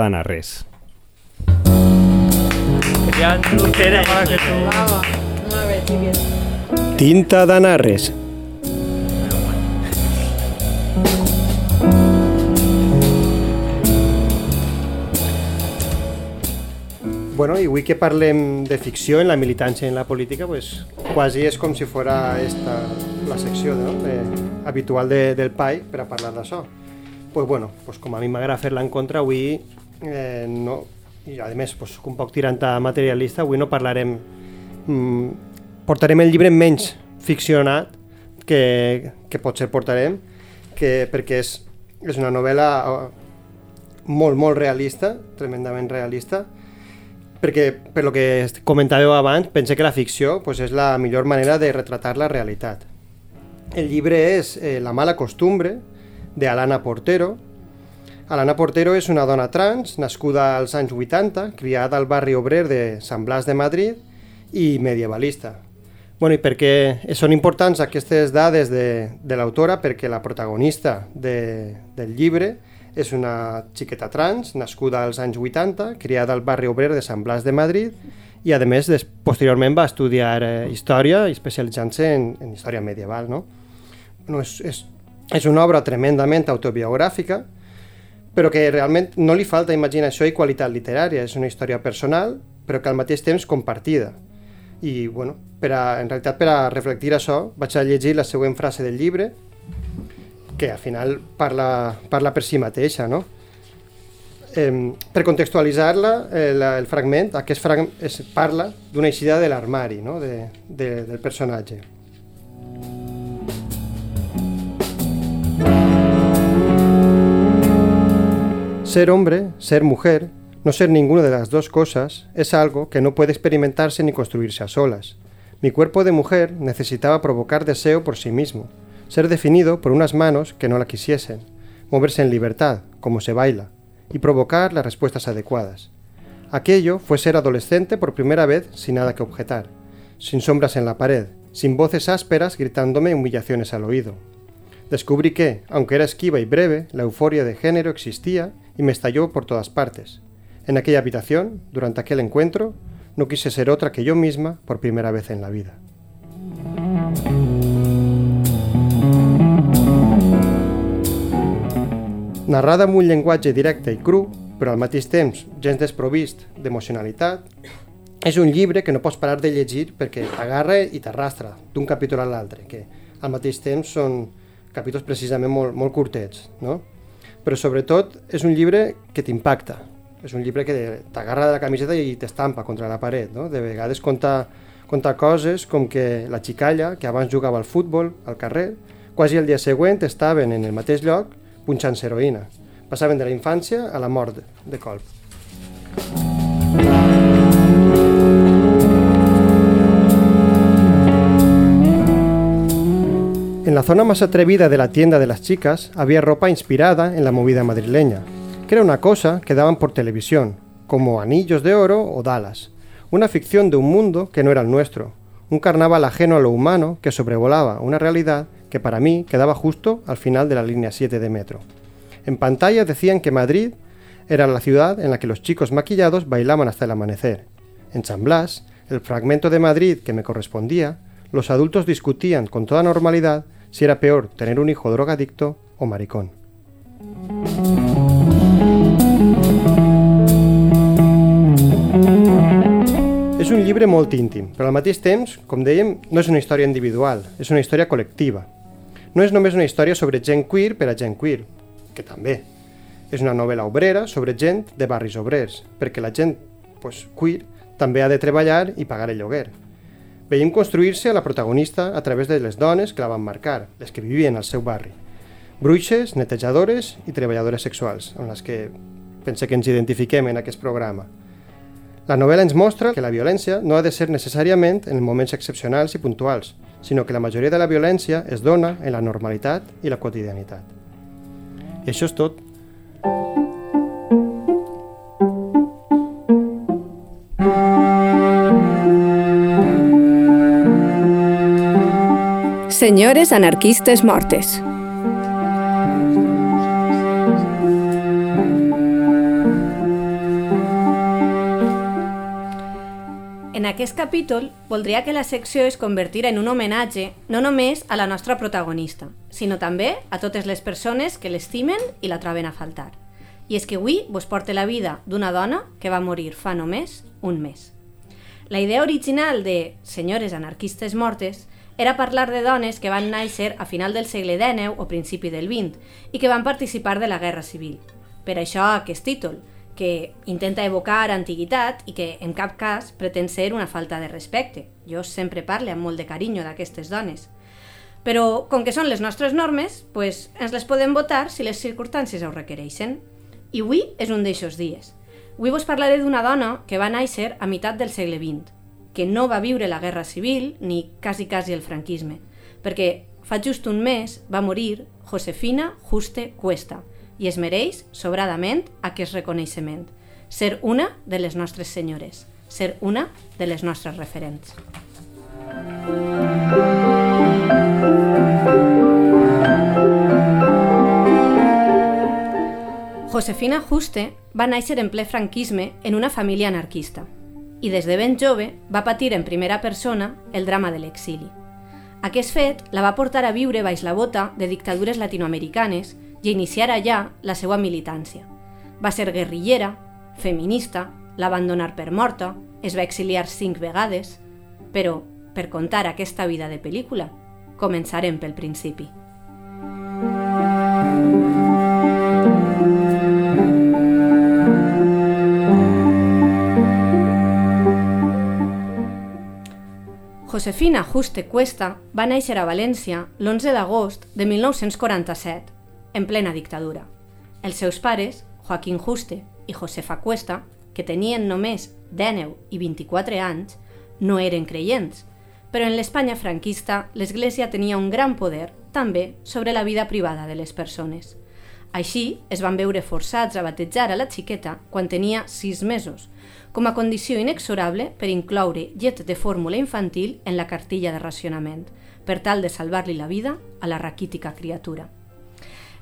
bé, xiquets. Tinta d'Anarres. Bueno, i avui que parlem de ficció en la militància i en la política, pues, quasi és com si fora esta, la secció no? de, habitual de, del PAI per a parlar d'això. Pues, bueno, pues, com a mi m'agrada fer-la en contra, avui eh, no, i a més pues, un poc tirant a materialista, avui no parlarem mm, portarem el llibre menys ficcionat que, que potser portarem que, perquè és, és una novel·la eh, molt, molt realista, tremendament realista, perquè per lo que comentàveu abans, pensé que la ficció pues, és la millor manera de retratar la realitat. El llibre és eh, La mala costumbre, de Alana Portero. Alana Portero és una dona trans, nascuda als anys 80, criada al barri obrer de Sant Blas de Madrid i medievalista. Bueno, I per què són importants aquestes dades de, de l'autora? Perquè la protagonista de, del llibre és una xiqueta trans, nascuda als anys 80, criada al barri obrer de Sant Blas de Madrid i, a més, des, posteriorment va estudiar eh, història especialitzant-se en, en història medieval. No? No, és, és, és una obra tremendament autobiogràfica, però que realment no li falta imaginació i qualitat literària. És una història personal, però que al mateix temps compartida. I, bueno, per a, en realitat, per a reflectir això, vaig a llegir la següent frase del llibre, que al final parla, parla per si mateixa, no? Eh, per contextualitzar-la, eh, el fragment, aquest fragment es parla d'una eixida de l'armari, no? de, de, del personatge. Ser hombre, ser mujer, no ser ninguna de las dos cosas, es algo que no puede experimentarse ni construirse a solas. Mi cuerpo de mujer necesitaba provocar deseo por sí mismo, ser definido por unas manos que no la quisiesen, moverse en libertad, como se baila, y provocar las respuestas adecuadas. Aquello fue ser adolescente por primera vez sin nada que objetar, sin sombras en la pared, sin voces ásperas gritándome humillaciones al oído. Descubrí que, aunque era esquiva y breve, la euforia de género existía y me estalló por todas partes. En aquella habitación, durante aquel encuentro, no quise ser otra que yo misma por primera vez en la vida. Narrada amb un llenguatge directe i cru, però al mateix temps gens desprovist d'emocionalitat, és un llibre que no pots parar de llegir perquè t'agarra i t'arrastra d'un capítol a l'altre, que al mateix temps són capítols precisament molt, molt curtets, no? Però sobretot és un llibre que t'impacta, és un llibre que t'agarra de la camiseta i t'estampa contra la paret, no? De vegades conta, conta coses com que la xicalla, que abans jugava al futbol al carrer, quasi el dia següent estaven en el mateix lloc punxant heroïna. Passaven de la infància a la mort de colp. En la zona más atrevida de la tienda de las chicas había ropa inspirada en la movida madrileña, que era una cosa que daban por televisión, como Anillos de Oro o Dallas, una ficción de un mundo que no era el nuestro, un carnaval ajeno a lo humano que sobrevolaba una realidad que para mí quedaba justo al final de la línea 7 de metro. En pantalla decían que Madrid era la ciudad en la que los chicos maquillados bailaban hasta el amanecer. En San Blas, el fragmento de Madrid que me correspondía, los adultos discutían con toda normalidad si era peor tener un hijo drogadicto o maricón. És un llibre molt íntim, però al mateix temps, com dèiem, no és una història individual, és una història col·lectiva. No és només una història sobre gent queer per a gent queer, que també. És una novel·la obrera sobre gent de barris obrers, perquè la gent pues, queer també ha de treballar i pagar el lloguer. Veiem construir-se a la protagonista a través de les dones que la van marcar, les que vivien al seu barri. Bruixes, netejadores i treballadores sexuals, amb les que pense que ens identifiquem en aquest programa. La novel·la ens mostra que la violència no ha de ser necessàriament en moments excepcionals i puntuals, sinó que la majoria de la violència es dona en la normalitat i la quotidianitat. I això és tot. Senyores anarquistes mortes. En aquest capítol, voldria que la secció es convertira en un homenatge no només a la nostra protagonista, sinó també a totes les persones que l'estimen i la troben a faltar. I és que avui vos porta la vida d'una dona que va morir fa només un mes. La idea original de Senyores anarquistes mortes era parlar de dones que van néixer a final del segle XIX o principi del XX i que van participar de la Guerra Civil. Per això aquest títol, que intenta evocar antiguitat i que en cap cas pretén ser una falta de respecte. Jo sempre parlo amb molt de carinyo d'aquestes dones. Però, com que són les nostres normes, pues, ens les podem votar si les circumstàncies ho requereixen. I avui és un d'eixos dies. Avui vos parlaré d'una dona que va néixer a meitat del segle XX, que no va viure la Guerra Civil ni quasi quasi el franquisme, perquè fa just un mes va morir Josefina Juste Cuesta, i es mereix sobradament aquest reconeixement. Ser una de les nostres senyores, ser una de les nostres referents. Josefina Juste va néixer en ple franquisme en una família anarquista i des de ben jove va patir en primera persona el drama de l'exili. Aquest fet la va portar a viure baix la bota de dictadures latinoamericanes i iniciar allà la seva militància. Va ser guerrillera, feminista, la van donar per morta, es va exiliar cinc vegades, però, per contar aquesta vida de pel·lícula, començarem pel principi. Josefina Juste Cuesta va néixer a València l'11 d'agost de 1947, en plena dictadura. Els seus pares, Joaquín Juste i Josefa Cuesta, que tenien només 19 i 24 anys, no eren creients, però en l'Espanya franquista l'Església tenia un gran poder també sobre la vida privada de les persones. Així, es van veure forçats a batejar a la xiqueta quan tenia 6 mesos, com a condició inexorable per incloure llet de fórmula infantil en la cartilla de racionament, per tal de salvar-li la vida a la raquítica criatura.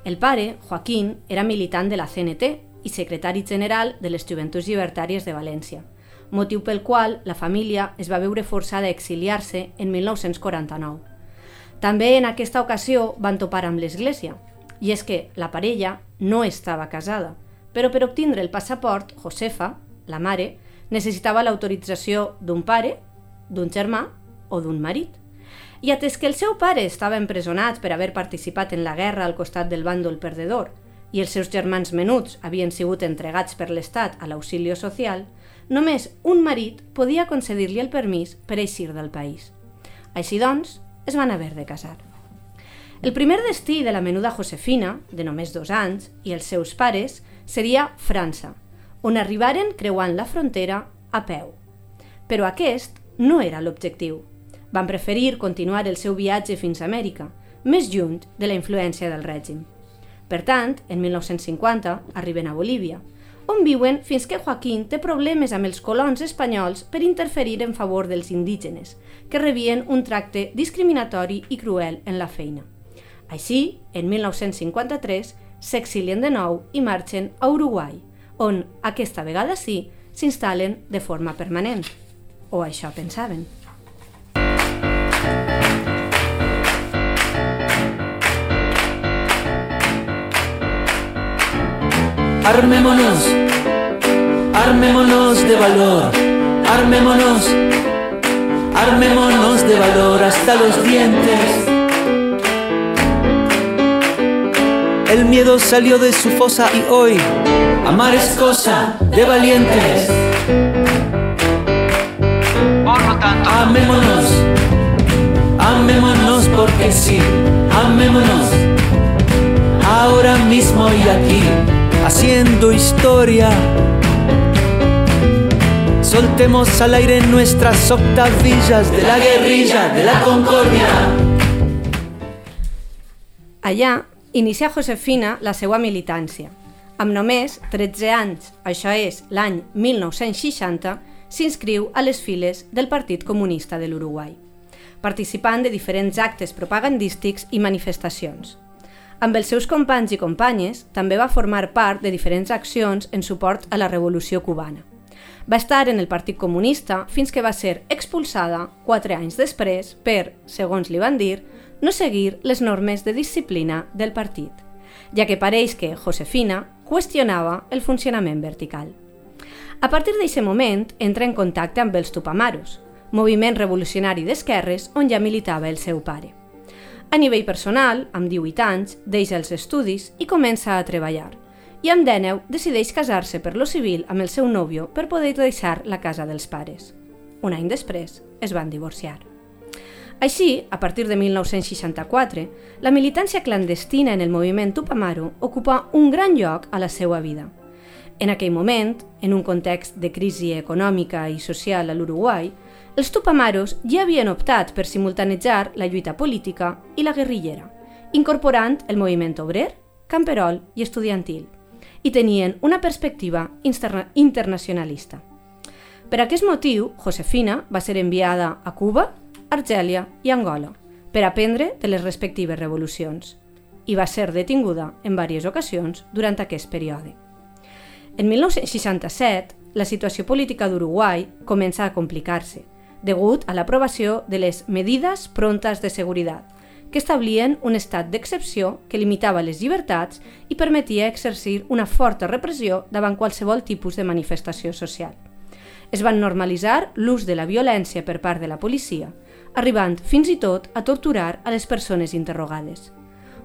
El pare, Joaquín, era militant de la CNT i secretari general de les Joventuts Llibertàries de València, motiu pel qual la família es va veure forçada a exiliar-se en 1949. També en aquesta ocasió van topar amb l'Església, i és que la parella no estava casada, però per obtindre el passaport, Josefa, la mare, necessitava l'autorització d'un pare, d'un germà o d'un marit. I atès que el seu pare estava empresonat per haver participat en la guerra al costat del bàndol perdedor i els seus germans menuts havien sigut entregats per l'Estat a l'auxilio social, només un marit podia concedir-li el permís per eixir del país. Així doncs, es van haver de casar. El primer destí de la menuda Josefina, de només dos anys, i els seus pares, seria França, on arribaren creuant la frontera a peu. Però aquest no era l'objectiu. Van preferir continuar el seu viatge fins a Amèrica, més lluny de la influència del règim. Per tant, en 1950 arriben a Bolívia, on viuen fins que Joaquín té problemes amb els colons espanyols per interferir en favor dels indígenes, que rebien un tracte discriminatori i cruel en la feina. Així, en 1953, s'exilien de nou i marxen a Uruguai, on, aquesta vegada sí, s'instal·len de forma permanent. O això pensaven. Armémonos, armémonos de valor, armémonos, armémonos de valor hasta los dientes. El miedo salió de su fosa y hoy amar es cosa de valientes. Por lo tanto, amémonos, amémonos porque sí, amémonos, ahora mismo y aquí, haciendo historia. Soltemos al aire nuestras octavillas de la guerrilla, de la concordia. Allà inicia Josefina la seva militància. Amb només 13 anys, això és l'any 1960, s'inscriu a les files del Partit Comunista de l'Uruguai, participant de diferents actes propagandístics i manifestacions. Amb els seus companys i companyes, també va formar part de diferents accions en suport a la Revolució cubana. Va estar en el Partit Comunista fins que va ser expulsada quatre anys després per, segons li van dir, no seguir les normes de disciplina del partit, ja que pareix que Josefina qüestionava el funcionament vertical. A partir d'aquest moment entra en contacte amb els Tupamaros, moviment revolucionari d'esquerres on ja militava el seu pare. A nivell personal, amb 18 anys, deixa els estudis i comença a treballar, i amb 19 decideix casar-se per lo civil amb el seu nòvio per poder deixar la casa dels pares. Un any després es van divorciar. Així, a partir de 1964, la militància clandestina en el moviment Tupamaro ocupa un gran lloc a la seva vida. En aquell moment, en un context de crisi econòmica i social a l'Uruguai, els Tupamaros ja havien optat per simultanejar la lluita política i la guerrillera, incorporant el moviment obrer, camperol i estudiantil, i tenien una perspectiva internacionalista. Per aquest motiu, Josefina va ser enviada a Cuba Argèlia i Angola per aprendre de les respectives revolucions i va ser detinguda en diverses ocasions durant aquest període. En 1967, la situació política d'Uruguai comença a complicar-se, degut a l'aprovació de les Medidas Prontas de Seguretat, que establien un estat d'excepció que limitava les llibertats i permetia exercir una forta repressió davant qualsevol tipus de manifestació social. Es van normalitzar l'ús de la violència per part de la policia, arribant fins i tot a torturar a les persones interrogades.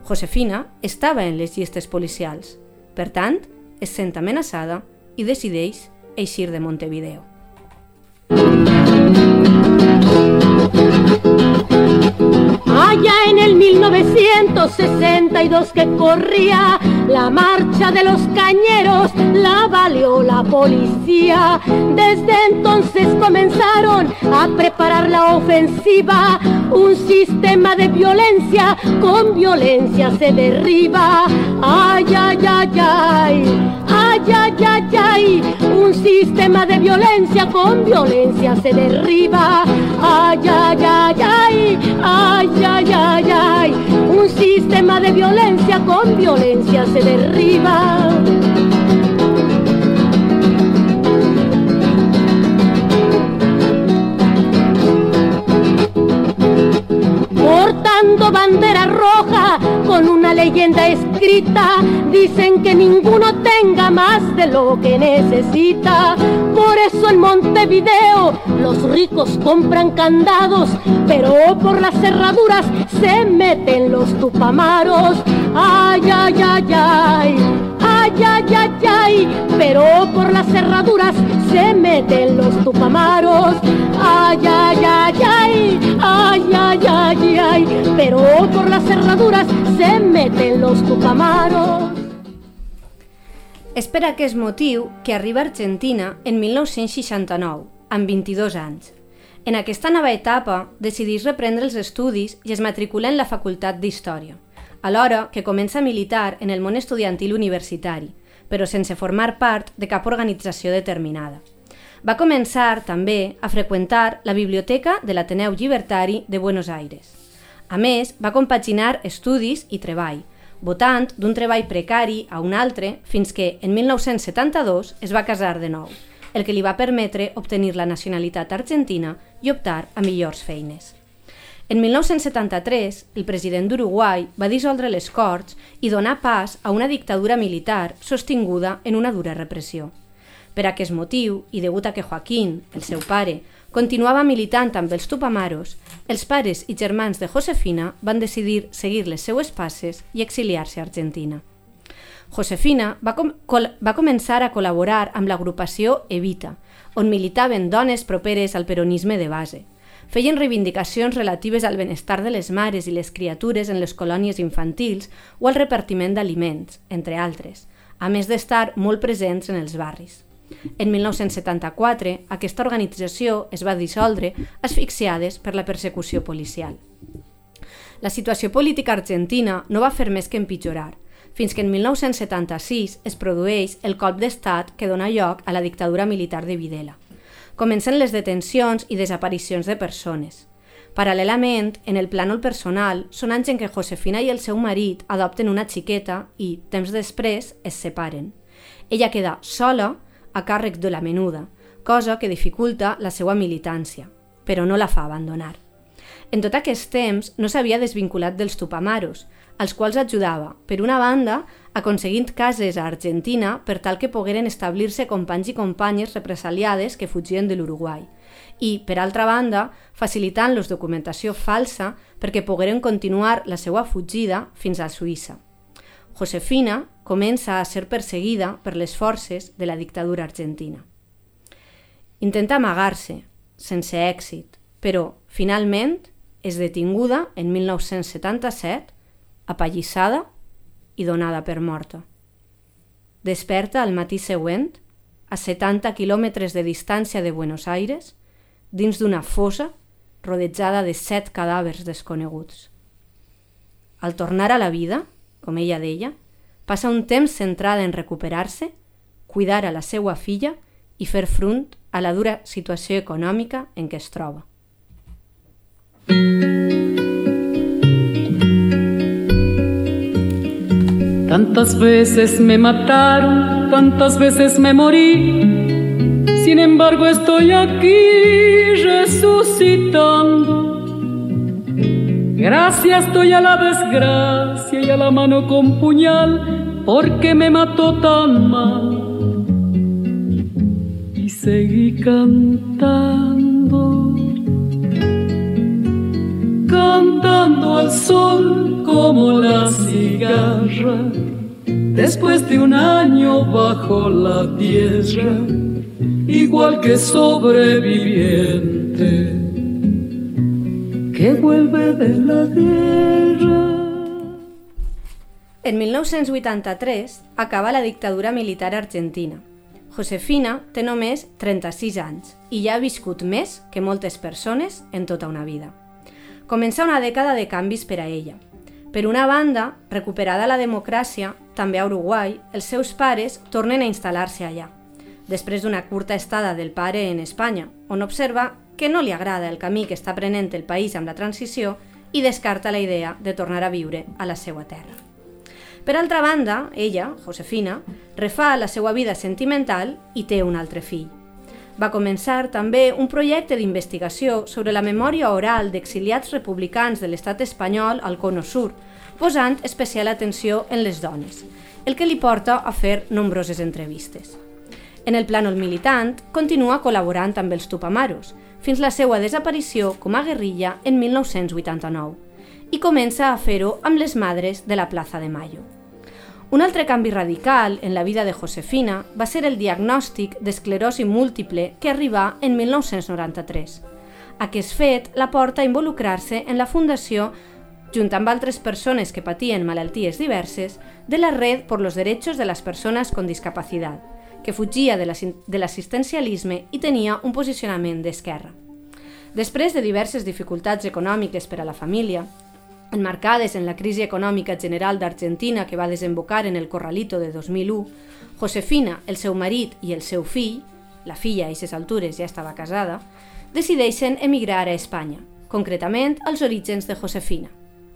Josefina estava en les llistes policials, per tant, es sent amenaçada i decideix eixir de Montevideo. Allá en el 1962 que corría la marcha de los cañeros, la valió la policía. Desde entonces comenzaron a preparar la ofensiva. Un sistema de violencia, con violencia se derriba. Ay, ay, ay, ay. Ay, ay, ay, ay, un sistema de violencia con violencia se derriba. Ay, ay, ay, ay, ay, ay, ay, ay, un sistema de violencia con violencia se derriba. Bandera roja con una leyenda escrita. Dicen que ninguno tenga más de lo que necesita. Por eso en Montevideo los ricos compran candados, pero por las cerraduras se meten los tupamaros. Ay, ay, ay, ay. Ay, ay, ay, ay, pero por las cerraduras se meten los tupamaros. Ay, ay, ay, ay, ay, ay, ay, ay, pero por las cerraduras se meten los tupamaros. És per aquest motiu que arriba a Argentina en 1969, amb 22 anys. En aquesta nova etapa decideix reprendre els estudis i es matricula en la Facultat d'Història, alhora que comença a militar en el món estudiantil universitari, però sense formar part de cap organització determinada. Va començar també a freqüentar la biblioteca de l'Ateneu Llibertari de Buenos Aires. A més, va compaginar estudis i treball, votant d'un treball precari a un altre fins que, en 1972, es va casar de nou, el que li va permetre obtenir la nacionalitat argentina i optar a millors feines. En 1973, el president d'Uruguai va dissoldre les Corts i donar pas a una dictadura militar sostinguda en una dura repressió. Per aquest motiu, i degut a que Joaquín, el seu pare, continuava militant amb els Tupamaros, els pares i germans de Josefina van decidir seguir les seues passes i exiliar-se a Argentina. Josefina va, com va començar a col·laborar amb l'agrupació Evita, on militaven dones properes al peronisme de base. Feien reivindicacions relatives al benestar de les mares i les criatures en les colònies infantils o al repartiment d'aliments, entre altres, a més d'estar molt presents en els barris. En 1974, aquesta organització es va dissoldre asfixiades per la persecució policial. La situació política argentina no va fer més que empitjorar, fins que en 1976 es produeix el colp d'estat que dona lloc a la dictadura militar de Videla. Comencen les detencions i desaparicions de persones. Paral·lelament, en el plànol personal, són anys en què Josefina i el seu marit adopten una xiqueta i, temps després, es separen. Ella queda sola a càrrec de la menuda, cosa que dificulta la seva militància, però no la fa abandonar. En tot aquest temps no s'havia desvinculat dels tupamaros, als quals ajudava, per una banda, aconseguint cases a Argentina per tal que pogueren establir-se companys i companyes represaliades que fugien de l'Uruguai, i, per altra banda, facilitant-los documentació falsa perquè pogueren continuar la seva fugida fins a Suïssa. Josefina comença a ser perseguida per les forces de la dictadura argentina. Intenta amagar-se, sense èxit, però finalment és detinguda en 1977, apallissada i donada per morta. Desperta al matí següent, a 70 quilòmetres de distància de Buenos Aires, dins d'una fossa rodejada de set cadàvers desconeguts. Al tornar a la vida, com ella deia, passa un temps centrada en recuperar-se, cuidar a la seva filla i fer front a la dura situació econòmica en què es troba. Tantas veces me mataron, tantas veces me morí, sin embargo estoy aquí resucitando. Gracias doy a la desgracia y a la mano con puñal, porque me mató tan mal. Y seguí cantando, cantando al sol como la cigarra, después de un año bajo la tierra, igual que sobreviviente que vuelve de la guerra. En 1983 acaba la dictadura militar argentina. Josefina té només 36 anys i ja ha viscut més que moltes persones en tota una vida. Comença una dècada de canvis per a ella. Per una banda, recuperada la democràcia, també a Uruguai, els seus pares tornen a instal·lar-se allà, després d'una curta estada del pare en Espanya, on observa que no li agrada el camí que està prenent el país amb la transició i descarta la idea de tornar a viure a la seva terra. Per altra banda, ella, Josefina, refà la seva vida sentimental i té un altre fill. Va començar també un projecte d'investigació sobre la memòria oral d'exiliats republicans de l'estat espanyol al Cono Sur, posant especial atenció en les dones, el que li porta a fer nombroses entrevistes. En el plànol militant, continua col·laborant amb els Tupamaros, fins la seva desaparició com a guerrilla en 1989 i comença a fer-ho amb les madres de la plaça de Mayo. Un altre canvi radical en la vida de Josefina va ser el diagnòstic d'esclerosi múltiple que arribà en 1993. Aquest fet la porta a involucrar-se en la fundació, junt amb altres persones que patien malalties diverses, de la Red por los Derechos de las Personas con Discapacidad, que fugia de l'assistencialisme i tenia un posicionament d'esquerra. Després de diverses dificultats econòmiques per a la família, enmarcades en la crisi econòmica general d'Argentina que va desembocar en el Corralito de 2001, Josefina, el seu marit i el seu fill, la filla a aquestes altures ja estava casada, decideixen emigrar a Espanya, concretament als orígens de Josefina,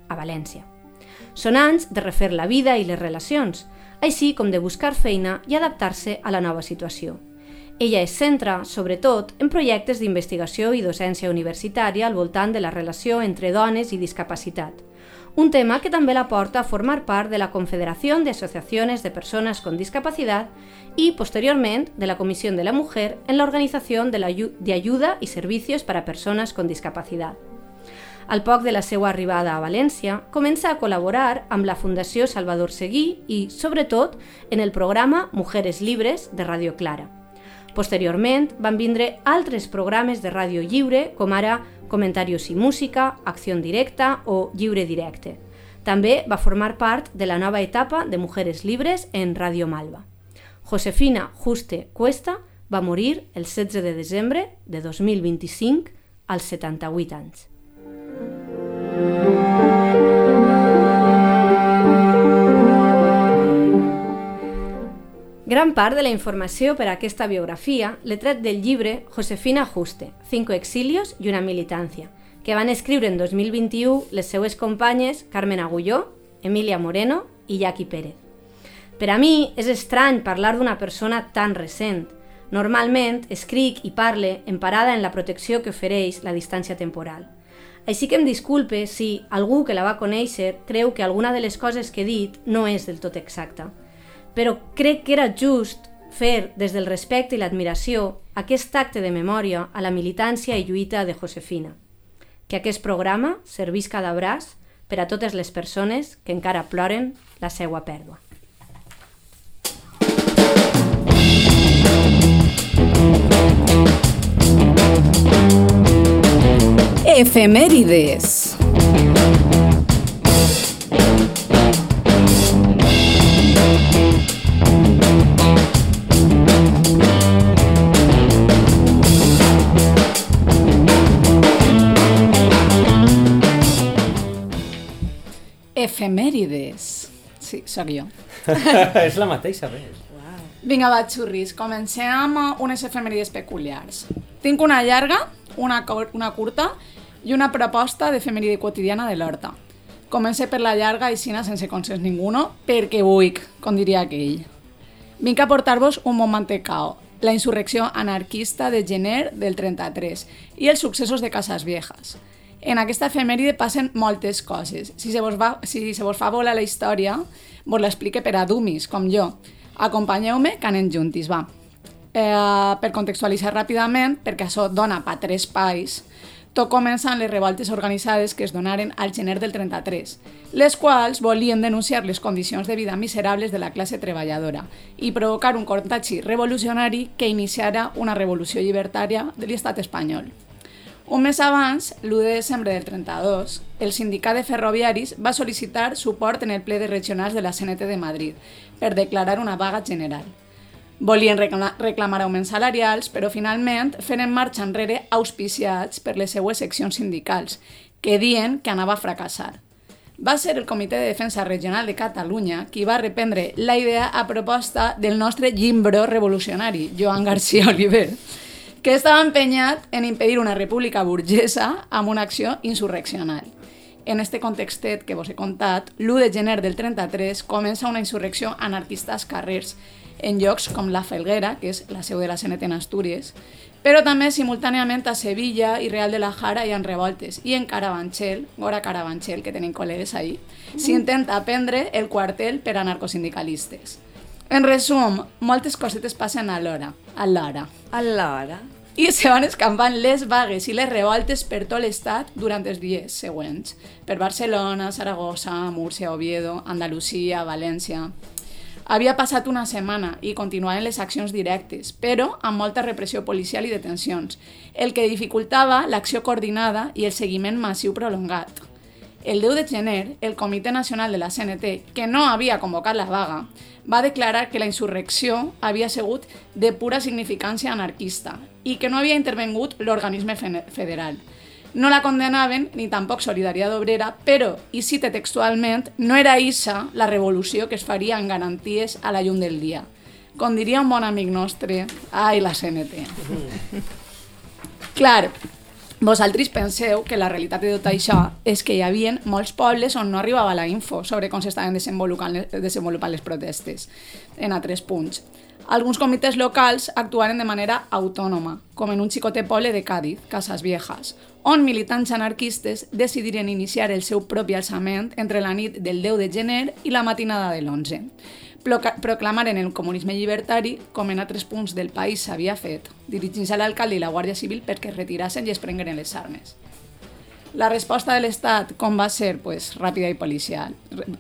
a València. Són anys de refer la vida i les relacions, així com de buscar feina i adaptar-se a la nova situació. Ella es centra, sobretot, en projectes d'investigació i docència universitària al voltant de la relació entre dones i discapacitat, un tema que també la porta a formar part de la Confederació de Asociaciones de Personas con Discapacidad y, posteriorment, de la Comisión de la Mujer en la Organización de Ayuda y Servicios para Personas con Discapacidad. Al poc de la seva arribada a València, comença a col·laborar amb la Fundació Salvador Seguí i, sobretot, en el programa Mujeres Libres de Radio Clara. Posteriorment van vindre altres programes de ràdio lliure, com ara Comentaris i Música, Acció Directa o Lliure Directe. També va formar part de la nova etapa de Mujeres Libres en Radio Malva. Josefina Juste Cuesta va morir el 16 de desembre de 2025 als 78 anys. Gran part de la informació per a aquesta biografia l'he tret del llibre Josefina Juste, Cinco exilios y una militancia, que van escriure en 2021 les seues companyes Carmen Agulló, Emilia Moreno i Jacqui Pérez. Per a mi és estrany parlar d'una persona tan recent. Normalment escric i parle emparada en la protecció que ofereix la distància temporal. Així que em disculpe si algú que la va conèixer creu que alguna de les coses que he dit no és del tot exacta però crec que era just fer, des del respecte i l'admiració, aquest acte de memòria a la militància i lluita de Josefina. Que aquest programa servisca d'abraç per a totes les persones que encara ploren la seva pèrdua. Efemérides. Efemèrides. Sí, sóc jo. [LAUGHS] és la mateixa vez. Vinga, va, xurris, comencem amb unes efemèrides peculiars. Tinc una llarga, una, una curta i una proposta d'efemèride quotidiana de l'Horta. Comencé per la llarga i sina sense consens ninguno, perquè vull, com diria aquell. Vinc a portar-vos un bon mantecao, la insurrecció anarquista de gener del 33 i els successos de Casas Viejas. En aquesta efemèride passen moltes coses. Si se vos, va, si se vos fa volar la història, vos l'explique per a dumis, com jo. Acompanyeu-me que anem juntis, va. Eh, per contextualitzar ràpidament, perquè això dona pa tres pais, tot comença amb les revoltes organitzades que es donaren al gener del 33, les quals volien denunciar les condicions de vida miserables de la classe treballadora i provocar un contagi revolucionari que iniciara una revolució llibertària de l'estat espanyol. Un mes abans, l'1 de desembre del 32, el sindicat de ferroviaris va sol·licitar suport en el ple de regionals de la CNT de Madrid per declarar una vaga general. Volien recla reclamar augments salarials, però finalment feren marxa enrere auspiciats per les seues seccions sindicals, que dien que anava a fracassar. Va ser el Comitè de Defensa Regional de Catalunya qui va reprendre la idea a proposta del nostre llimbro revolucionari, Joan García Oliver, que estava empenyat en impedir una república burgesa amb una acció insurreccional. En este contextet que vos he contat, l'1 de gener del 33 comença una insurrecció anarquista als carrers, en llocs com la Felguera, que és la seu de la CNT en Astúries, però també simultàniament a Sevilla i Real de la Jara hi ha revoltes, i en Carabanchel, Gora Carabanchel, que tenim col·legues ahí, s'intenta prendre el quartel per anarcosindicalistes. En resum, moltes cosetes passen alhora, alhora. Alhora. I se van escampant les vagues i les revoltes per tot l'estat durant els dies següents, per Barcelona, Saragossa, Múrcia, Oviedo, Andalusia, València... Havia passat una setmana i continuaven les accions directes, però amb molta repressió policial i detencions, el que dificultava l'acció coordinada i el seguiment massiu prolongat. El 10 de gener, el Comitè Nacional de la CNT, que no havia convocat la vaga, va declarar que la insurrecció havia sigut de pura significància anarquista i que no havia intervengut l'organisme fe- federal. No la condenaven ni tampoc Solidaritat Obrera, però, i cite textualment, no era issa la revolució que es faria en garanties a la llum del dia. Com diria un bon amic nostre, ai, la CNT. Clar, vosaltres penseu que la realitat de tot això és que hi havia molts pobles on no arribava la info sobre com s'estaven desenvolupant, desenvolupant les protestes en altres punts. Alguns comitès locals actuaren de manera autònoma, com en un xicotet poble de Càdiz, Casas Viejas, on militants anarquistes decidiren iniciar el seu propi alçament entre la nit del 10 de gener i la matinada de l'11. Ploca- Proclamaren el comunisme llibertari, com en altres punts del país s'havia fet, dirigint-se a l'alcalde i la Guàrdia Civil perquè es retirassin i es prengueren les armes. La resposta de l'Estat, com va ser? Pues, ràpida i policial.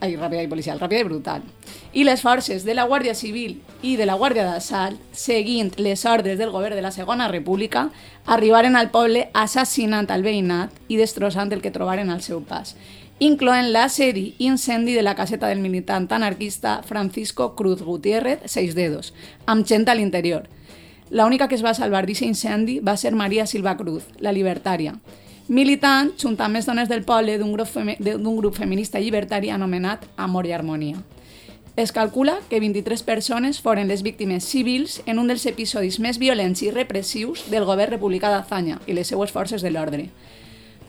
Ai, ràpida i policial, ràpida i brutal. I les forces de la Guàrdia Civil i de la Guàrdia d'Assalt, seguint les ordres del govern de la Segona República, arribaren al poble assassinant el veïnat i destrossant el que trobaren al seu pas, incloent l'assedi i incendi de la caseta del militant anarquista Francisco Cruz Gutiérrez, Seis Dedos, amb gent a l'interior. L'única que es va salvar d'aquest incendi va ser Maria Silva Cruz, la libertària, militant junt amb més dones del poble d'un grup, femi grup feminista llibertari anomenat Amor i Harmonia. Es calcula que 23 persones foren les víctimes civils en un dels episodis més violents i repressius del govern republicà d'Azanya i les seues forces de l'ordre.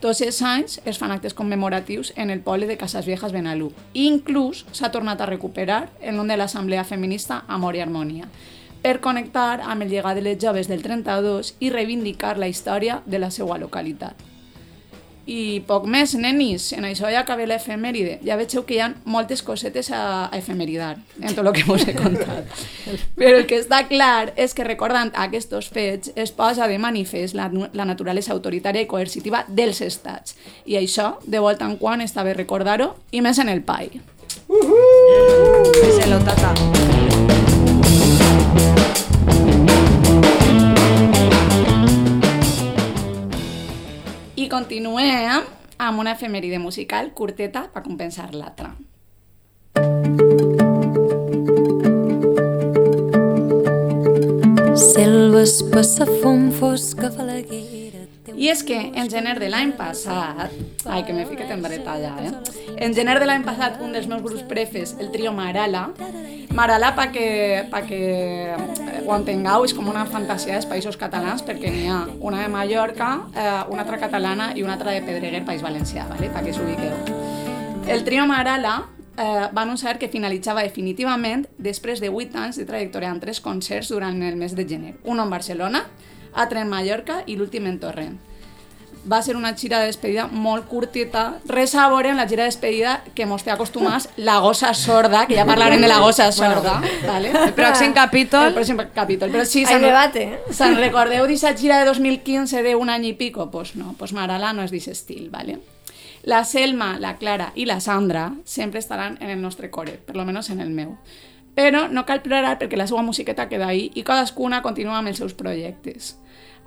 Tots els anys es fan actes commemoratius en el poble de Casas Viejas Benalú. Inclús s'ha tornat a recuperar el nom de l'assemblea feminista Amor i Harmonia per connectar amb el llegat de les joves del 32 i reivindicar la història de la seva localitat. I poc més, nenis, en això ja acabé l'efemèride. Ja vegeu que hi ha moltes cosetes a, a efemeridar en tot el que us he contat. [LAUGHS] Però el que està clar és que recordant aquests fets es posa de manifest la, la naturalesa autoritària i coercitiva dels estats. I això, de volta en quan, està bé recordar-ho, i més en el PAI. Díselo, tata. Continuem amb una efemèride musical curteta per compensar l'altra. Selva espessa, fum fosca, falaguera... I és que en gener de l'any passat... Ai, que m'he ficat en dreta allà, eh? En gener de l'any passat, un dels meus grups prefes, el trio Marala, Marala, pa que, pa que ho entengueu, és com una fantasia dels països catalans, perquè n'hi ha una de Mallorca, eh, una altra catalana i una altra de Pedreguer, País Valencià, ¿vale? perquè s'ubiqueu. El trio Marala eh, va anunciar que finalitzava definitivament després de 8 anys de trajectòria en tres concerts durant el mes de gener. Un en Barcelona, altre en Mallorca i l'últim en Torrent. Va ser una gira de despedida molt curtita, res a veure amb la gira de despedida que mos té acostumats la gossa sorda, que ja parlarem de la gossa sorda. vale? El pròxim capítol... El pròxim capítol. Però sí, se'n- debate, eh? Se'n recordeu d'aquesta gira de 2015 de un any i pico? Pues no, pues Marala no és d'aquest estil, ¿vale? La Selma, la Clara i la Sandra sempre estaran en el nostre core, per lo menos en el meu. Però no cal plorar perquè la seva musiqueta queda ahí i cadascuna continua amb els seus projectes.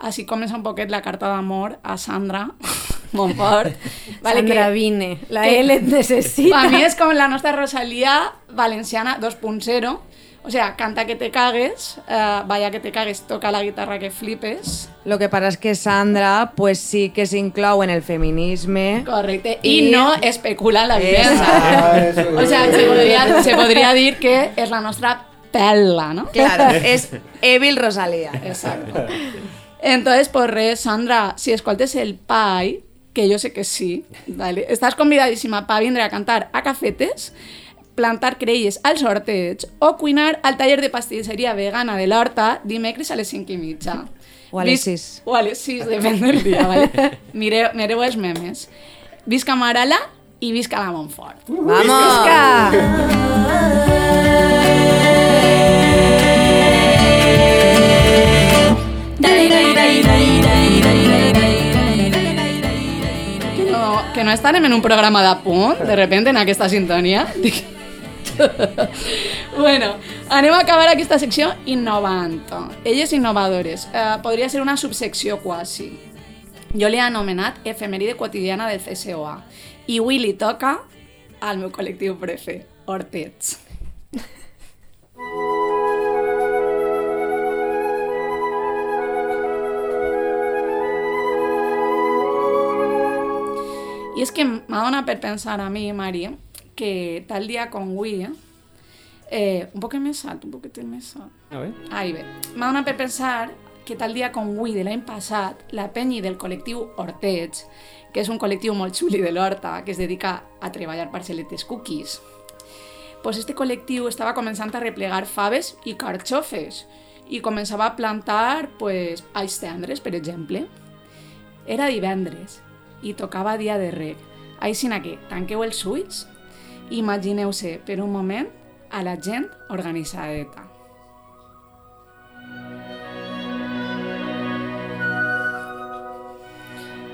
Així comença un poquet la carta d'amor a Sandra [LAUGHS] Montfort. Sandra, vine. La L et necessita. Per mi és com la nostra Rosalía valenciana 2.0. O sea, canta que te cagues, eh, vaya que te cagues, toca la guitarra que flipes. Lo que pasa es que Sandra, pues sí que s'inclou en el feminisme. Correcte. I, no especula la vida. Exacte. O sea, se podria, se podria dir que és la nostra pela, ¿no? Claro, és Evil Rosalía. Exacto. Entonces, pues res, Sandra, si escoltes el PAI, que yo sé que sí, vale, estàs convidadíssima per vindre a cantar a cafetes, plantar creïes al sorteig o cuinar al taller de pastisseria vegana de l'Horta dimecres a les 5 i mitja. O a les Vis- 6. O a les 6, depèn del dia, vale? [LAUGHS] Mireu, mireu els memes. Visca Marala i visca la Montfort. ¡Vamos! Que no, que no estarem en un programa de punt, de repente, en aquesta sintonia. [LAUGHS] Bueno, anem a acabar aquesta secció innovant. Elles innovadores. Eh, podria ser una subsecció quasi. jo l'he anomenat efemèride quotidiana del CSOA i avui li toca al meu col·lectiu prefe, Hortets. I és que m'ha donat per pensar a mi, Mari, que tal dia com avui, eh, un poc més alt, un poquet més alt. A ver. Ahí bé. M'ha donat per pensar que tal dia com avui de l'any passat, la penyi del col·lectiu Hortets, que és un col·lectiu molt xuli de l'Horta, que es dedica a treballar parcel·letes cookies, pues este col·lectiu estava començant a replegar faves i carxofes i començava a plantar pues, alls tendres, per exemple. Era divendres i tocava dia de rec. Aixina que tanqueu els ulls i imagineu-se per un moment a la gent organitzadeta.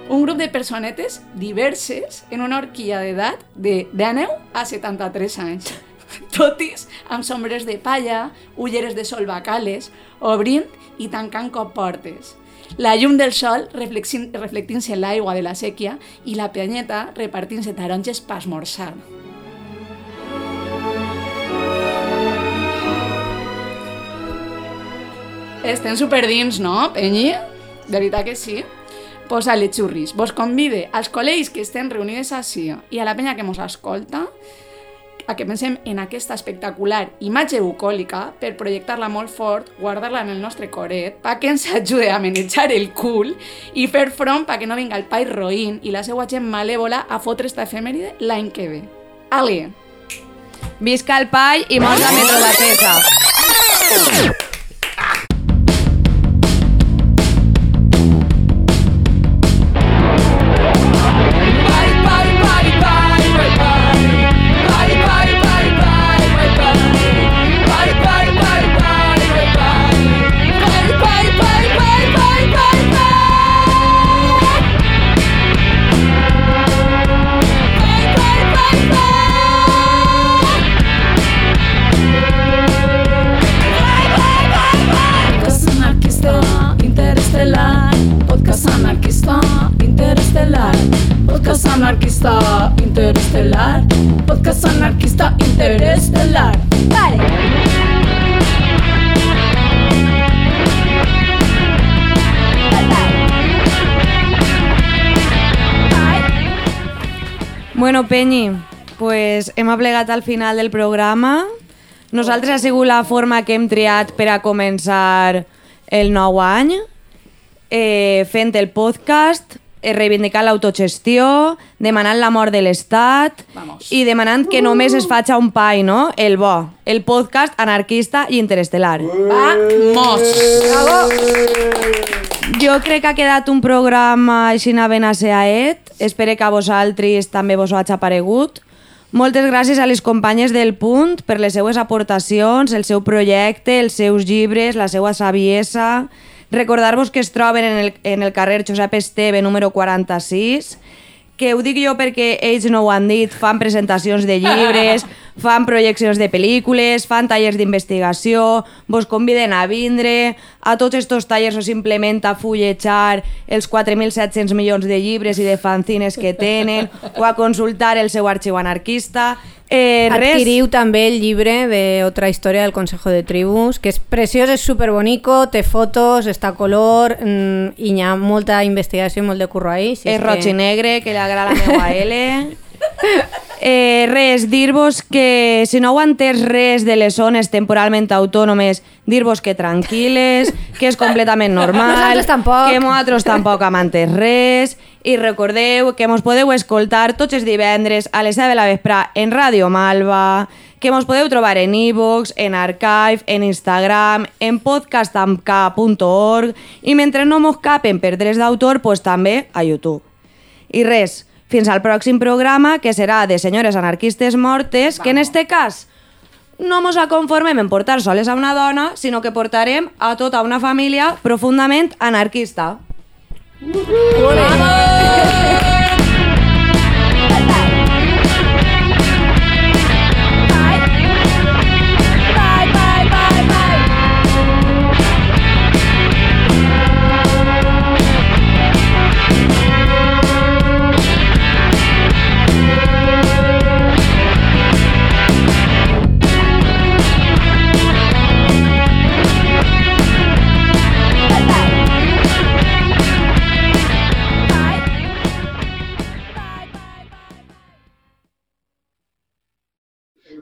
Un grup de personetes diverses en una horquilla d'edat de 19 a 73 anys. [LAUGHS] Totis amb sombres de palla, ulleres de sol bacales, obrint i tancant comportes. La llum del sol reflectint-se en l'aigua de la sèquia i la penyeta repartint-se taronges per esmorzar. Estem superdins, no, Penyi? De veritat que sí. Pues ale, xurris, vos convide als col·legis que estem reunides així i a la penya que mos escolta a que pensem en aquesta espectacular imatge bucòlica per projectar-la molt fort, guardar-la en el nostre coret, perquè ens ajude a manejar el cul i fer front perquè no vinga el pai roïn i la seva gent malèvola a fotre esta efemèride l'any que ve. Ale! Visca el pai i mort la metrodatesa. Podcast anarquista interestelar Bueno, Penyi, pues hem aplegat al final del programa. Nosaltres ha sigut la forma que hem triat per a començar el nou any, eh, fent el podcast, eh, reivindicant l'autogestió, demanant la mort de l'Estat i demanant que només es faci un pai, no? El bo, el podcast anarquista i interestel·lar. Vamos! Bravo! Jo crec que ha quedat un programa així ben asseaet. Espero que a vosaltres també vos ho hagi aparegut. Moltes gràcies a les companyes del Punt per les seues aportacions, el seu projecte, els seus llibres, la seva saviesa. Recordar-vos que es troben en el, en el carrer Josep Esteve, número 46, que ho dic jo perquè ells no ho han dit, fan presentacions de llibres, [LAUGHS] fan projeccions de pel·lícules, fan tallers d'investigació, vos conviden a vindre, a tots estos tallers o simplement a fulletjar els 4.700 milions de llibres i de fanzines que tenen, o a consultar el seu arxiu anarquista. Eh, res, Adquiriu també el llibre de Otra història del Consejo de Tribus, que és preciós, és superbonico, té fotos, està a color, mm, i hi ha molta investigació i molt de curro ahí. Si és roig i negre, que li agrada la meva L. [LAUGHS] Eh, res, dir-vos que si no heu entès res de les zones temporalment autònomes, dir-vos que tranquil·les, que és completament [LAUGHS] normal, Nosaltres tampoc. que nosaltres tampoc hem entès res, i recordeu que mos podeu escoltar tots els divendres a les 7 de la vespre en Ràdio Malva, que mos podeu trobar en iVoox, en Archive, en Instagram, en podcastamk.org i mentre no mos capen per drets d'autor, pues també a YouTube. I res, fins al pròxim programa, que serà de senyores anarquistes mortes, que en este cas no mos conformem en portar soles a una dona, sinó que portarem a tota una família profundament anarquista. 我嘞。